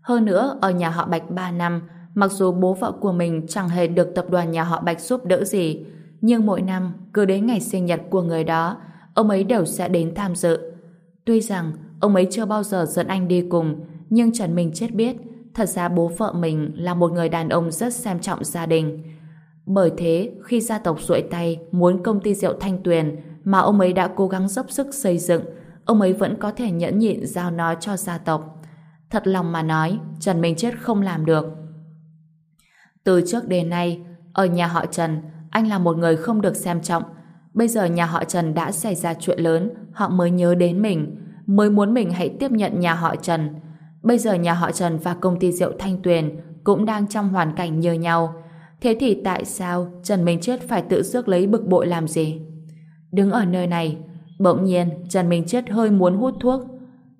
Hơn nữa, ở nhà họ Bạch 3 năm, mặc dù bố vợ của mình chẳng hề được tập đoàn nhà họ Bạch giúp đỡ gì, nhưng mỗi năm, cứ đến ngày sinh nhật của người đó, ông ấy đều sẽ đến tham dự. Tuy rằng, ông ấy chưa bao giờ dẫn anh đi cùng, nhưng Trần Minh Chết biết, thật ra bố vợ mình là một người đàn ông rất xem trọng gia đình. Bởi thế, khi gia tộc duỗi tay muốn công ty rượu Thanh Tuyền mà ông ấy đã cố gắng dốc sức xây dựng, ông ấy vẫn có thể nhẫn nhịn giao nó cho gia tộc. Thật lòng mà nói, Trần Minh Chết không làm được. Từ trước đến nay, ở nhà họ Trần, anh là một người không được xem trọng. Bây giờ nhà họ Trần đã xảy ra chuyện lớn, họ mới nhớ đến mình, mới muốn mình hãy tiếp nhận nhà họ Trần. Bây giờ nhà họ Trần và công ty rượu Thanh Tuyền cũng đang trong hoàn cảnh như nhau. Thế thì tại sao Trần Minh Chết phải tự rước lấy bực bội làm gì? Đứng ở nơi này, bỗng nhiên Trần Minh Chết hơi muốn hút thuốc.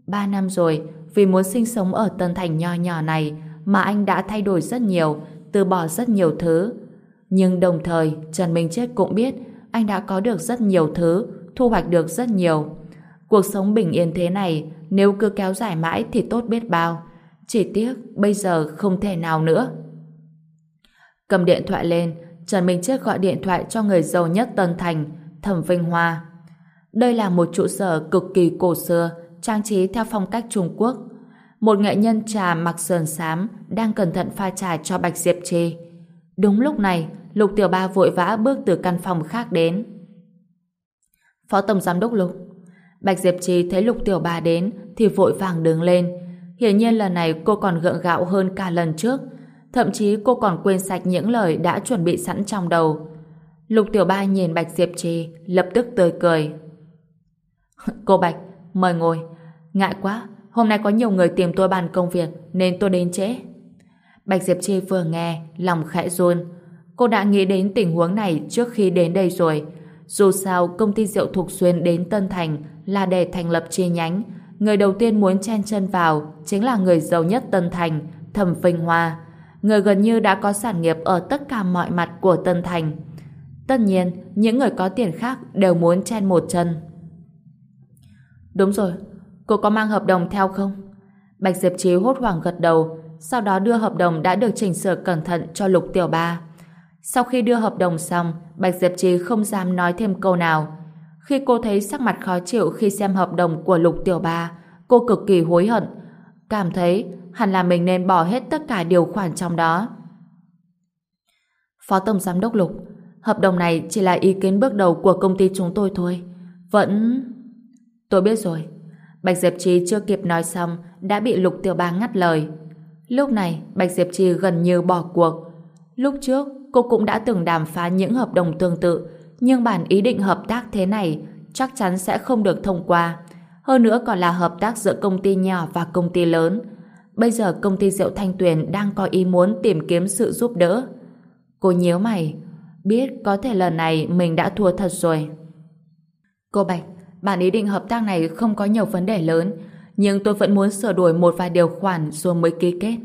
Ba năm rồi, vì muốn sinh sống ở Tân Thành nho nhỏ này mà anh đã thay đổi rất nhiều, từ bỏ rất nhiều thứ. Nhưng đồng thời, Trần Minh Chết cũng biết anh đã có được rất nhiều thứ, thu hoạch được rất nhiều. Cuộc sống bình yên thế này, nếu cứ kéo dài mãi thì tốt biết bao. Chỉ tiếc, bây giờ không thể nào nữa. Cầm điện thoại lên, Trần Minh Chết gọi điện thoại cho người giàu nhất Tân Thành, Thẩm Vinh Hoa. Đây là một trụ sở cực kỳ cổ xưa, trang trí theo phong cách Trung Quốc. Một nghệ nhân trà mặc sườn xám đang cẩn thận pha trà cho Bạch Diệp Trì. Đúng lúc này, Lục Tiểu Ba vội vã bước từ căn phòng khác đến. Phó Tổng Giám đốc Lục Bạch Diệp Trì thấy Lục Tiểu Ba đến thì vội vàng đứng lên. Hiển nhiên lần này cô còn gượng gạo hơn cả lần trước. Thậm chí cô còn quên sạch những lời đã chuẩn bị sẵn trong đầu. Lục Tiểu Ba nhìn Bạch Diệp Trì lập tức tươi cười. Cô Bạch, mời ngồi. Ngại quá, hôm nay có nhiều người tìm tôi bàn công việc nên tôi đến trễ. Bạch Diệp Chi vừa nghe, lòng khẽ run. Cô đã nghĩ đến tình huống này trước khi đến đây rồi. Dù sao, công ty rượu Thục Xuyên đến Tân Thành là để thành lập chi nhánh. Người đầu tiên muốn chen chân vào chính là người giàu nhất Tân Thành, Thẩm Vinh Hoa. Người gần như đã có sản nghiệp ở tất cả mọi mặt của Tân Thành. Tất nhiên, những người có tiền khác đều muốn chen một chân. Đúng rồi, cô có mang hợp đồng theo không? Bạch Diệp Trí hốt hoảng gật đầu, sau đó đưa hợp đồng đã được chỉnh sửa cẩn thận cho Lục Tiểu Ba. Sau khi đưa hợp đồng xong, Bạch Diệp Trí không dám nói thêm câu nào. Khi cô thấy sắc mặt khó chịu khi xem hợp đồng của Lục Tiểu Ba, cô cực kỳ hối hận, cảm thấy hẳn là mình nên bỏ hết tất cả điều khoản trong đó. Phó Tổng Giám đốc Lục, hợp đồng này chỉ là ý kiến bước đầu của công ty chúng tôi thôi. Vẫn... Tôi biết rồi. Bạch Diệp Trì chưa kịp nói xong đã bị Lục Tiểu Ba ngắt lời. Lúc này, Bạch Diệp Trì gần như bỏ cuộc. Lúc trước, cô cũng đã từng đàm phá những hợp đồng tương tự, nhưng bản ý định hợp tác thế này chắc chắn sẽ không được thông qua. Hơn nữa còn là hợp tác giữa công ty nhỏ và công ty lớn. Bây giờ công ty rượu Thanh Tuyền đang có ý muốn tìm kiếm sự giúp đỡ. Cô nhớ mày, biết có thể lần này mình đã thua thật rồi. Cô Bạch, bản ý định hợp tác này không có nhiều vấn đề lớn, nhưng tôi vẫn muốn sửa đổi một vài điều khoản rồi mới ký kết.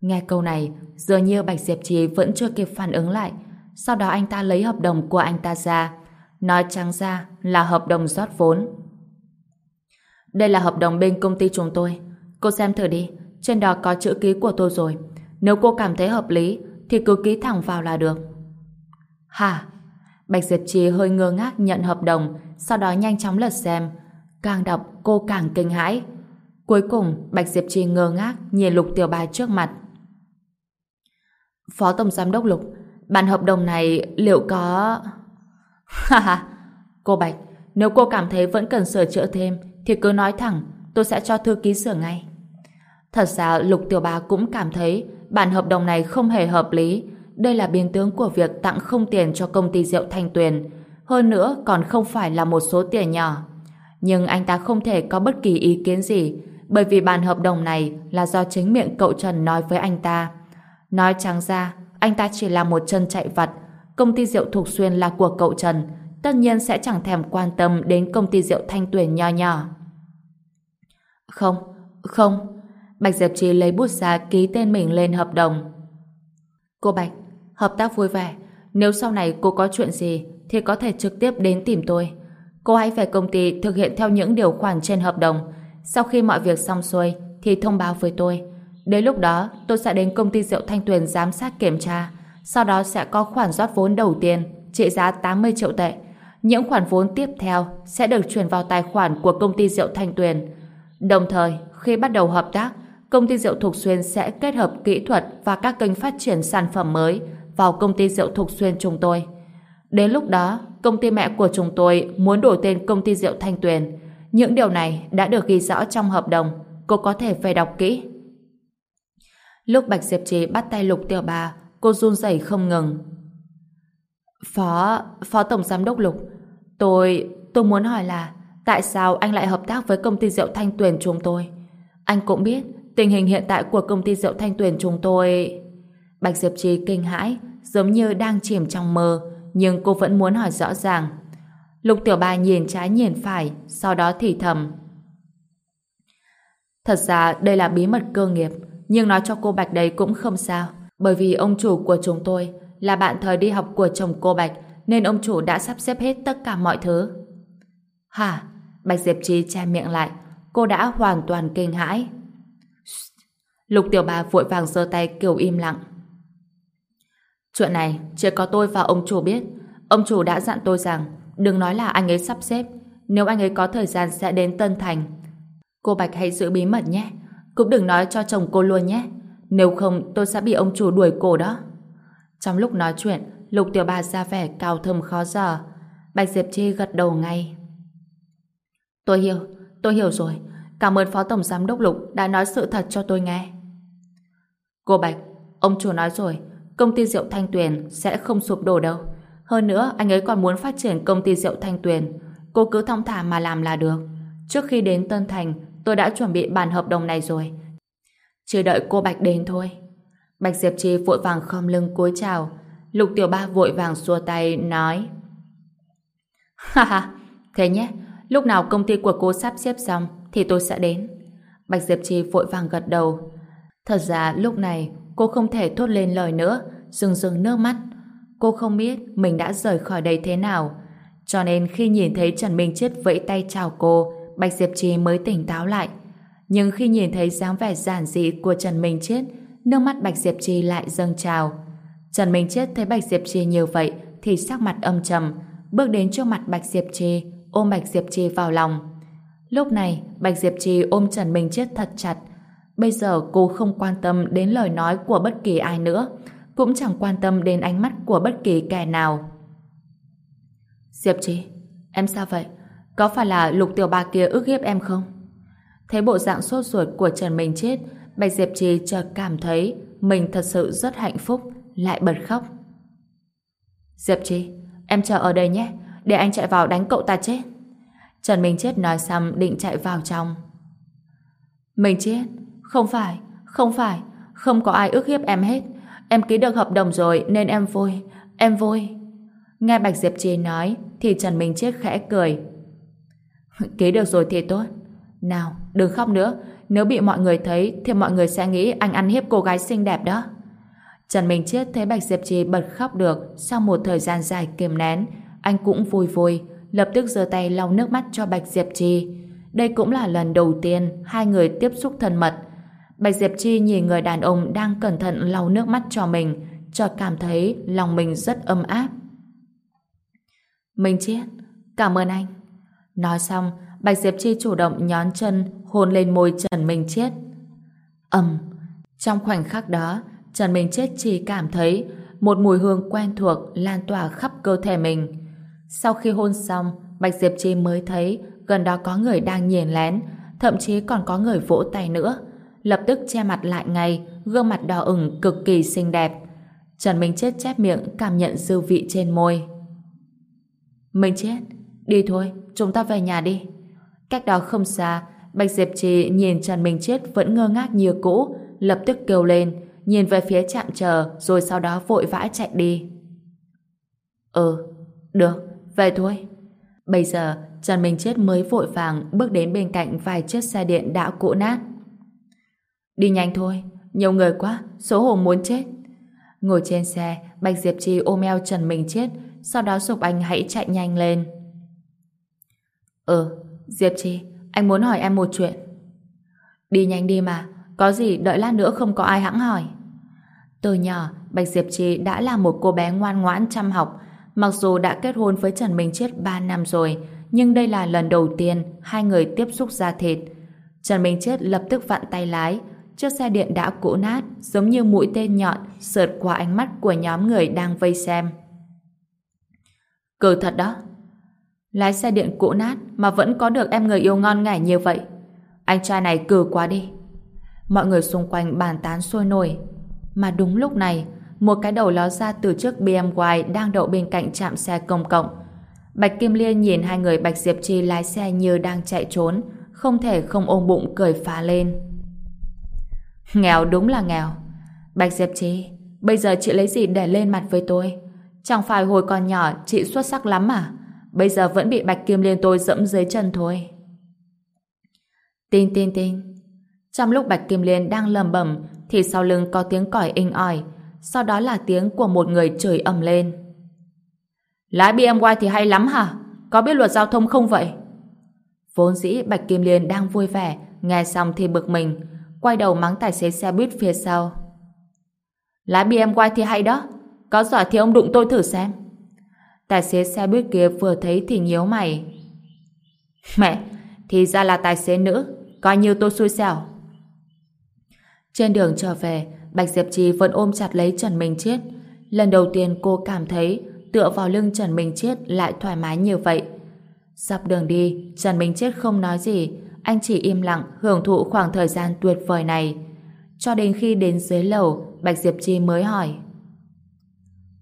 Nghe câu này, dường như Bạch Diệp Trì vẫn chưa kịp phản ứng lại. Sau đó anh ta lấy hợp đồng của anh ta ra. Nói trắng ra là hợp đồng rót vốn. Đây là hợp đồng bên công ty chúng tôi. Cô xem thử đi. Trên đó có chữ ký của tôi rồi. Nếu cô cảm thấy hợp lý, thì cứ ký thẳng vào là được. Hả? Bạch Diệp Trì hơi ngơ ngác nhận hợp đồng, sau đó nhanh chóng lật xem. Càng đọc, cô càng kinh hãi. Cuối cùng, Bạch Diệp Trì ngơ ngác nhìn Lục Tiểu Bài trước mặt. Phó Tổng Giám đốc Lục, bản hợp đồng này liệu có... Ha ha, cô Bạch, nếu cô cảm thấy vẫn cần sửa chữa thêm, thì cứ nói thẳng, tôi sẽ cho thư ký sửa ngay. Thật ra Lục Tiểu Bà cũng cảm thấy bản hợp đồng này không hề hợp lý. Đây là biến tướng của việc tặng không tiền cho công ty rượu Thanh Tuyền. Hơn nữa còn không phải là một số tiền nhỏ. Nhưng anh ta không thể có bất kỳ ý kiến gì bởi vì bản hợp đồng này là do chính miệng cậu Trần nói với anh ta. Nói trắng ra, anh ta chỉ là một chân chạy vặt. Công ty rượu Thục Xuyên là của cậu Trần, tất nhiên sẽ chẳng thèm quan tâm đến công ty rượu Thanh Tuyền nho nhỏ. Không, không. Bạch Diệp Trì lấy bút ra ký tên mình lên hợp đồng. Cô Bạch, hợp tác vui vẻ. Nếu sau này cô có chuyện gì thì có thể trực tiếp đến tìm tôi. Cô hãy về công ty thực hiện theo những điều khoản trên hợp đồng. Sau khi mọi việc xong xuôi thì thông báo với tôi. Đến lúc đó, tôi sẽ đến công ty rượu Thanh Tuyền giám sát kiểm tra. Sau đó sẽ có khoản rót vốn đầu tiên trị giá 80 triệu tệ. Những khoản vốn tiếp theo sẽ được chuyển vào tài khoản của công ty rượu Thanh Tuyền. Đồng thời, khi bắt đầu hợp tác, công ty rượu Thục Xuyên sẽ kết hợp kỹ thuật và các kênh phát triển sản phẩm mới vào công ty rượu Thục Xuyên chúng tôi. Đến lúc đó, công ty mẹ của chúng tôi muốn đổi tên công ty rượu Thanh Tuyền. Những điều này đã được ghi rõ trong hợp đồng. Cô có thể phải đọc kỹ. Lúc Bạch Diệp Trì bắt tay Lục Tiểu Ba, cô run rẩy không ngừng. Phó, Phó Tổng Giám đốc Lục, tôi, tôi muốn hỏi là tại sao anh lại hợp tác với công ty rượu Thanh Tuyền chúng tôi? Anh cũng biết tình hình hiện tại của công ty rượu Thanh Tuyền chúng tôi... Bạch Diệp Trì kinh hãi, giống như đang chìm trong mơ, nhưng cô vẫn muốn hỏi rõ ràng. Lục Tiểu Ba nhìn trái nhìn phải, sau đó thì thầm. Thật ra đây là bí mật cơ nghiệp, nhưng nói cho cô Bạch đấy cũng không sao, bởi vì ông chủ của chúng tôi là bạn thời đi học của chồng cô Bạch, nên ông chủ đã sắp xếp hết tất cả mọi thứ. Hả? Bạch Diệp Trì che miệng lại, cô đã hoàn toàn kinh hãi. Lục Tiểu Ba vội vàng giơ tay kiểu im lặng. Chuyện này chỉ có tôi và ông chủ biết. Ông chủ đã dặn tôi rằng đừng nói là anh ấy sắp xếp. Nếu anh ấy có thời gian sẽ đến Tân Thành. Cô Bạch hãy giữ bí mật nhé. Cũng đừng nói cho chồng cô luôn nhé. Nếu không tôi sẽ bị ông chủ đuổi cổ đó. Trong lúc nói chuyện, Lục Tiểu bà ra vẻ cao thâm khó giờ. Bạch Diệp Chi gật đầu ngay. Tôi hiểu, tôi hiểu rồi. Cảm ơn Phó Tổng Giám đốc Lục đã nói sự thật cho tôi nghe. Cô Bạch, ông chủ nói rồi, công ty rượu Thanh Tuyền sẽ không sụp đổ đâu. Hơn nữa, anh ấy còn muốn phát triển công ty rượu Thanh Tuyền. Cô cứ thong thả mà làm là được. Trước khi đến Tân Thành, tôi đã chuẩn bị bản hợp đồng này rồi. Chỉ đợi cô Bạch đến thôi. Bạch Diệp Trì vội vàng khom lưng cúi chào. Lục Tiểu Ba vội vàng xua tay, nói Ha ha, thế nhé, lúc nào công ty của cô sắp xếp xong thì tôi sẽ đến. Bạch Diệp Trì vội vàng gật đầu. Thật ra lúc này cô không thể thốt lên lời nữa, rưng rưng nước mắt. Cô không biết mình đã rời khỏi đây thế nào. Cho nên khi nhìn thấy Trần Minh Chết vẫy tay chào cô, Bạch Diệp Trì mới tỉnh táo lại. Nhưng khi nhìn thấy dáng vẻ giản dị của Trần Minh Chết, nước mắt Bạch Diệp Trì lại dâng trào. Trần Minh Chết thấy Bạch Diệp Trì như vậy thì sắc mặt âm trầm, bước đến trước mặt Bạch Diệp Trì, ôm Bạch Diệp Trì vào lòng. Lúc này, Bạch Diệp Trì ôm Trần Minh Chết thật chặt, Bây giờ cô không quan tâm đến lời nói của bất kỳ ai nữa, cũng chẳng quan tâm đến ánh mắt của bất kỳ kẻ nào. Diệp Trí, em sao vậy? Có phải là lục tiểu ba kia ức hiếp em không? Thấy bộ dạng sốt ruột của Trần Minh Chết, Bạch Diệp Trì chợt cảm thấy mình thật sự rất hạnh phúc, lại bật khóc. Diệp Trì, em chờ ở đây nhé, để anh chạy vào đánh cậu ta chết. Trần Minh Chết nói xong định chạy vào trong. mình Chết, không phải, không phải, không có ai ức hiếp em hết. Em ký được hợp đồng rồi nên em vui, em vui. Nghe Bạch Diệp Trì nói thì Trần Minh Chết khẽ cười. Ký được rồi thì tốt. Nào, đừng khóc nữa. Nếu bị mọi người thấy thì mọi người sẽ nghĩ anh ăn hiếp cô gái xinh đẹp đó. Trần Minh Chết thấy Bạch Diệp Trì bật khóc được sau một thời gian dài kiềm nén. Anh cũng vui vui, lập tức giơ tay lau nước mắt cho Bạch Diệp Trì. Đây cũng là lần đầu tiên hai người tiếp xúc thân mật. Bạch Diệp Chi nhìn người đàn ông đang cẩn thận lau nước mắt cho mình, chợt cảm thấy lòng mình rất ấm áp. Minh Chiết, cảm ơn anh. Nói xong, Bạch Diệp Chi chủ động nhón chân hôn lên môi Trần Minh Chiết. Ầm, trong khoảnh khắc đó, Trần Minh Chiết chỉ cảm thấy một mùi hương quen thuộc lan tỏa khắp cơ thể mình. Sau khi hôn xong, Bạch Diệp Chi mới thấy gần đó có người đang nhìn lén, thậm chí còn có người vỗ tay nữa lập tức che mặt lại ngay, gương mặt đỏ ửng cực kỳ xinh đẹp. Trần Minh Chết chép miệng cảm nhận dư vị trên môi. Minh Chết, đi thôi, chúng ta về nhà đi. Cách đó không xa, Bạch Diệp Trì nhìn Trần Minh Chết vẫn ngơ ngác như cũ, lập tức kêu lên, nhìn về phía trạm chờ rồi sau đó vội vã chạy đi. Ừ, được, về thôi. Bây giờ, Trần Minh Chết mới vội vàng bước đến bên cạnh vài chiếc xe điện đã cũ nát. Đi nhanh thôi, nhiều người quá, số hồ muốn chết. Ngồi trên xe, Bạch Diệp Trì ôm eo Trần Minh Chết, sau đó dục anh hãy chạy nhanh lên. Ừ, Diệp Chi, anh muốn hỏi em một chuyện. Đi nhanh đi mà, có gì đợi lát nữa không có ai hãng hỏi. Từ nhỏ, Bạch Diệp Chi đã là một cô bé ngoan ngoãn chăm học. Mặc dù đã kết hôn với Trần Minh Chết 3 năm rồi, nhưng đây là lần đầu tiên hai người tiếp xúc ra thịt. Trần Minh Chết lập tức vặn tay lái, chiếc xe điện đã cũ nát, giống như mũi tên nhọn sượt qua ánh mắt của nhóm người đang vây xem. Cử thật đó. Lái xe điện cũ nát mà vẫn có được em người yêu ngon ngải như vậy. Anh trai này cử quá đi. Mọi người xung quanh bàn tán sôi nổi. Mà đúng lúc này, một cái đầu ló ra từ trước BMW đang đậu bên cạnh trạm xe công cộng. Bạch Kim Liên nhìn hai người Bạch Diệp Chi lái xe như đang chạy trốn, không thể không ôm bụng cười phá lên. Nghèo đúng là nghèo. Bạch Diệp Chi, bây giờ chị lấy gì để lên mặt với tôi? Chẳng phải hồi còn nhỏ chị xuất sắc lắm à? Bây giờ vẫn bị Bạch Kim Liên tôi dẫm dưới chân thôi. Tin tin tin. Trong lúc Bạch Kim Liên đang lầm bẩm thì sau lưng có tiếng còi inh ỏi, sau đó là tiếng của một người chửi ầm lên. Lái BMW thì hay lắm hả? Có biết luật giao thông không vậy? Vốn dĩ Bạch Kim Liên đang vui vẻ, nghe xong thì bực mình, quay đầu mắng tài xế xe buýt phía sau. Lái BMW thì hay đó, có giỏi thì ông đụng tôi thử xem. Tài xế xe buýt kia vừa thấy thì nhíu mày. Mẹ, thì ra là tài xế nữ, coi như tôi xui xẻo. Trên đường trở về, Bạch Diệp Trì vẫn ôm chặt lấy Trần Minh Chiết. Lần đầu tiên cô cảm thấy tựa vào lưng Trần Minh Chiết lại thoải mái như vậy. Dọc đường đi, Trần Minh Chiết không nói gì, anh chỉ im lặng hưởng thụ khoảng thời gian tuyệt vời này. Cho đến khi đến dưới lầu, Bạch Diệp Chi mới hỏi.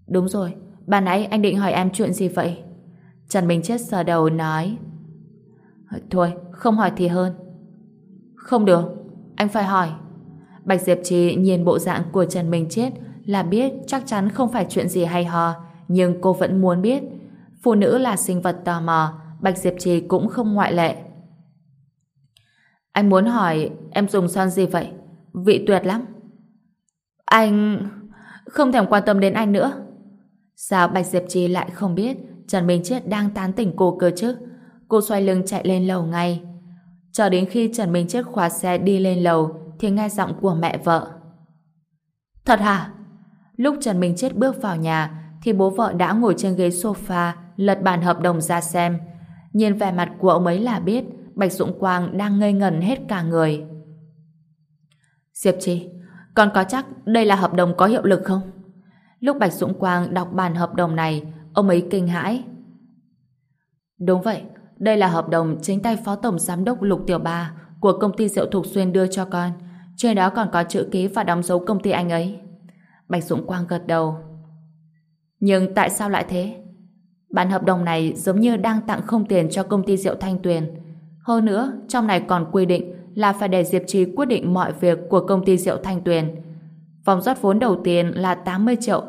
Đúng rồi, ban nãy anh định hỏi em chuyện gì vậy? Trần Minh Chết sờ đầu nói. Thôi, không hỏi thì hơn. Không được, anh phải hỏi. Bạch Diệp Trì nhìn bộ dạng của Trần Minh Chết là biết chắc chắn không phải chuyện gì hay ho, nhưng cô vẫn muốn biết. Phụ nữ là sinh vật tò mò, Bạch Diệp Trì cũng không ngoại lệ. Anh muốn hỏi em dùng son gì vậy? Vị tuyệt lắm. Anh... không thèm quan tâm đến anh nữa. Sao Bạch Diệp Trì lại không biết Trần Minh Chết đang tán tỉnh cô cơ chứ? Cô xoay lưng chạy lên lầu ngay. Cho đến khi Trần Minh Chết khóa xe đi lên lầu thì nghe giọng của mẹ vợ. Thật hả? Lúc Trần Minh Chết bước vào nhà thì bố vợ đã ngồi trên ghế sofa lật bản hợp đồng ra xem. Nhìn vẻ mặt của ông ấy là biết Bạch Dũng Quang đang ngây ngẩn hết cả người. Diệp Chi, con có chắc đây là hợp đồng có hiệu lực không? Lúc Bạch Dũng Quang đọc bản hợp đồng này, ông ấy kinh hãi. Đúng vậy, đây là hợp đồng chính tay Phó Tổng Giám đốc Lục Tiểu Ba của công ty rượu Thục Xuyên đưa cho con. Trên đó còn có chữ ký và đóng dấu công ty anh ấy. Bạch Dũng Quang gật đầu. Nhưng tại sao lại thế? Bản hợp đồng này giống như đang tặng không tiền cho công ty rượu Thanh Tuyền. Hơn nữa, trong này còn quy định là phải để Diệp Trì quyết định mọi việc của công ty rượu Thanh Tuyền. Vòng rót vốn đầu tiên là 80 triệu.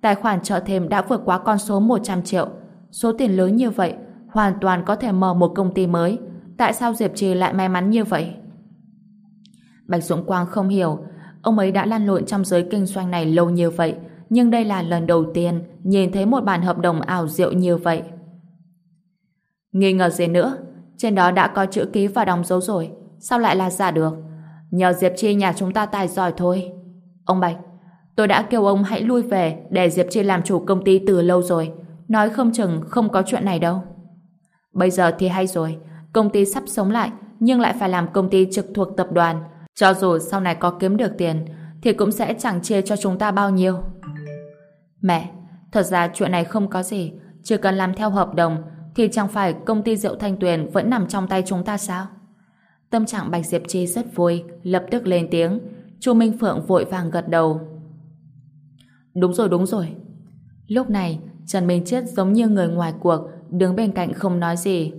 Tài khoản trợ thêm đã vượt quá con số 100 triệu. Số tiền lớn như vậy, hoàn toàn có thể mở một công ty mới. Tại sao Diệp Trì lại may mắn như vậy? Bạch Dũng Quang không hiểu, ông ấy đã lăn lộn trong giới kinh doanh này lâu như vậy, nhưng đây là lần đầu tiên nhìn thấy một bản hợp đồng ảo diệu như vậy. Nghi ngờ gì nữa? Trên đó đã có chữ ký và đóng dấu rồi, sao lại là giả được? Nhờ Diệp Chi nhà chúng ta tài giỏi thôi. Ông Bạch, tôi đã kêu ông hãy lui về để Diệp Chi làm chủ công ty từ lâu rồi. Nói không chừng không có chuyện này đâu. Bây giờ thì hay rồi, công ty sắp sống lại nhưng lại phải làm công ty trực thuộc tập đoàn cho dù sau này có kiếm được tiền thì cũng sẽ chẳng chia cho chúng ta bao nhiêu. Mẹ, thật ra chuyện này không có gì. Chỉ cần làm theo hợp đồng thì chẳng phải công ty rượu Thanh Tuyền vẫn nằm trong tay chúng ta sao? Tâm trạng Bạch Diệp Chi rất vui, lập tức lên tiếng. Chu Minh Phượng vội vàng gật đầu. Đúng rồi, đúng rồi. Lúc này, Trần Minh Chết giống như người ngoài cuộc, đứng bên cạnh không nói gì.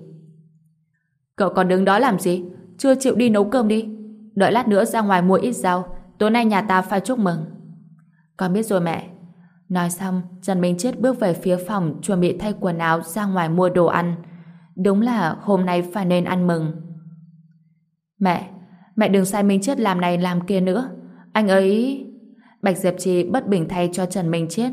Cậu còn đứng đó làm gì? Chưa chịu đi nấu cơm đi. Đợi lát nữa ra ngoài mua ít rau Tối nay nhà ta phải chúc mừng Con biết rồi mẹ Nói xong Trần Minh Chết bước về phía phòng Chuẩn bị thay quần áo ra ngoài mua đồ ăn Đúng là hôm nay phải nên ăn mừng Mẹ Mẹ đừng sai Minh Chết làm này làm kia nữa Anh ấy Bạch Diệp Trì bất bình thay cho Trần Minh Chết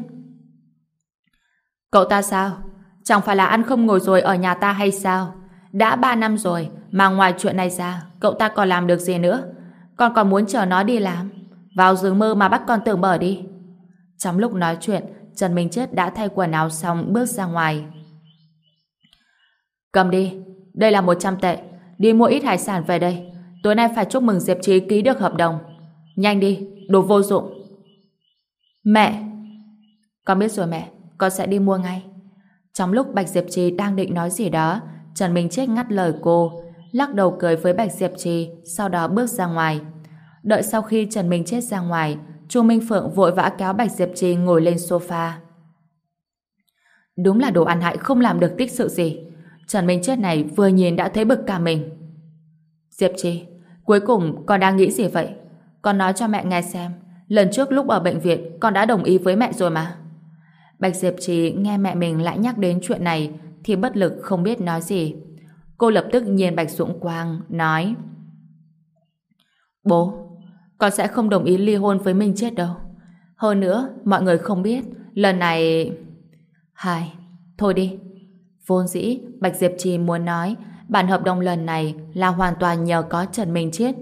Cậu ta sao Chẳng phải là ăn không ngồi rồi ở nhà ta hay sao Đã ba năm rồi, mà ngoài chuyện này ra, cậu ta còn làm được gì nữa? Con còn muốn chờ nó đi làm. Vào giường mơ mà bắt con tưởng mở đi. Trong lúc nói chuyện, Trần Minh Chết đã thay quần áo xong bước ra ngoài. Cầm đi, đây là 100 tệ. Đi mua ít hải sản về đây. Tối nay phải chúc mừng Diệp Trí ký được hợp đồng. Nhanh đi, đồ vô dụng. Mẹ! Con biết rồi mẹ, con sẽ đi mua ngay. Trong lúc Bạch Diệp Trì đang định nói gì đó, Trần Minh Chết ngắt lời cô, lắc đầu cười với Bạch Diệp Trì, sau đó bước ra ngoài. Đợi sau khi Trần Minh Chết ra ngoài, Chu Minh Phượng vội vã kéo Bạch Diệp Trì ngồi lên sofa. Đúng là đồ ăn hại không làm được tích sự gì. Trần Minh Chết này vừa nhìn đã thấy bực cả mình. Diệp Trì, cuối cùng con đang nghĩ gì vậy? Con nói cho mẹ nghe xem. Lần trước lúc ở bệnh viện con đã đồng ý với mẹ rồi mà. Bạch Diệp Trì nghe mẹ mình lại nhắc đến chuyện này thì bất lực không biết nói gì. Cô lập tức nhìn Bạch Dũng Quang nói Bố, con sẽ không đồng ý ly hôn với Minh Chết đâu. Hơn nữa, mọi người không biết lần này... Hai, thôi đi. Vốn dĩ, Bạch Diệp Trì muốn nói bản hợp đồng lần này là hoàn toàn nhờ có Trần Minh Chết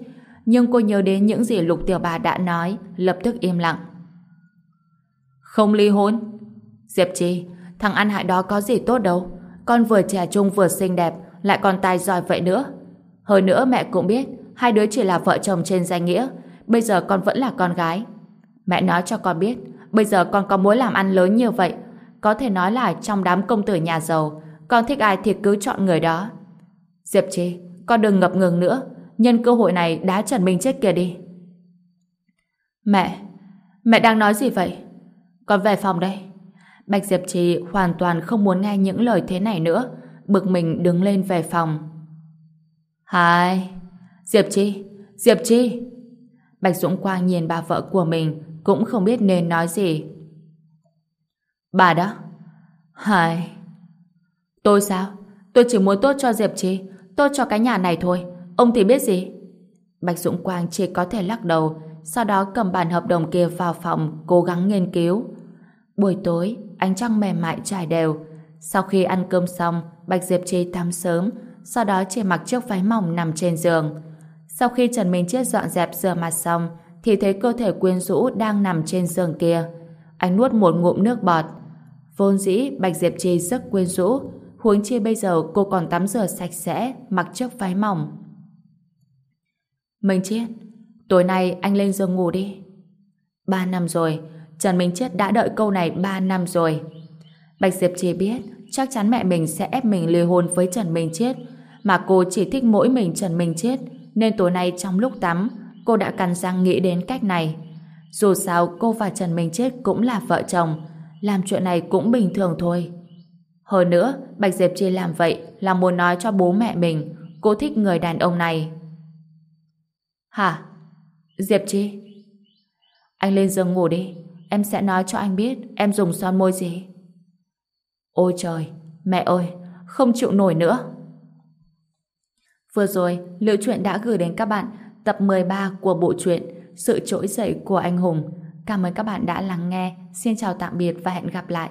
nhưng cô nhớ đến những gì Lục Tiểu Bà đã nói lập tức im lặng. Không ly hôn? Diệp Trì, thằng ăn hại đó có gì tốt đâu. Con vừa trẻ trung vừa xinh đẹp, lại còn tài giỏi vậy nữa. Hơn nữa mẹ cũng biết, hai đứa chỉ là vợ chồng trên danh nghĩa. Bây giờ con vẫn là con gái. Mẹ nói cho con biết, bây giờ con có mối làm ăn lớn như vậy. Có thể nói là trong đám công tử nhà giàu, con thích ai thì cứ chọn người đó. Diệp Trì, con đừng ngập ngừng nữa. Nhân cơ hội này đá Trần Minh chết kia đi. Mẹ, mẹ đang nói gì vậy? Con về phòng đây. Bạch Diệp Trì hoàn toàn không muốn nghe những lời thế này nữa, bực mình đứng lên về phòng. Hai, Diệp Chi, Diệp Chi. Bạch Dũng Quang nhìn bà vợ của mình cũng không biết nên nói gì. Bà đó. Hài. Tôi sao? Tôi chỉ muốn tốt cho Diệp Chi, tốt cho cái nhà này thôi. Ông thì biết gì? Bạch Dũng Quang chỉ có thể lắc đầu, sau đó cầm bản hợp đồng kia vào phòng, cố gắng nghiên cứu. Buổi tối, ánh trăng mềm mại trải đều. Sau khi ăn cơm xong, Bạch Diệp Trì tắm sớm, sau đó chỉ mặc chiếc váy mỏng nằm trên giường. Sau khi Trần Minh Chiết dọn dẹp rửa mặt xong, thì thấy cơ thể quyến rũ đang nằm trên giường kia. Anh nuốt một ngụm nước bọt. Vốn dĩ, Bạch Diệp Trì rất quyến rũ, huống chi bây giờ cô còn tắm rửa sạch sẽ, mặc chiếc váy mỏng. Minh Chiết, tối nay anh lên giường ngủ đi. Ba năm rồi, Trần Minh Chết đã đợi câu này ba năm rồi. Bạch Diệp trì biết chắc chắn mẹ mình sẽ ép mình ly hôn với Trần Minh Chết mà cô chỉ thích mỗi mình Trần Minh Chết nên tối nay trong lúc tắm cô đã cắn răng nghĩ đến cách này. Dù sao cô và Trần Minh Chết cũng là vợ chồng làm chuyện này cũng bình thường thôi. Hơn nữa, Bạch Diệp Chi làm vậy là muốn nói cho bố mẹ mình cô thích người đàn ông này. Hả? Diệp Chi? Anh lên giường ngủ đi Em sẽ nói cho anh biết em dùng son môi gì. Ôi trời, mẹ ơi, không chịu nổi nữa. Vừa rồi, Liệu Chuyện đã gửi đến các bạn tập 13 của bộ truyện Sự trỗi dậy của anh hùng. Cảm ơn các bạn đã lắng nghe. Xin chào tạm biệt và hẹn gặp lại.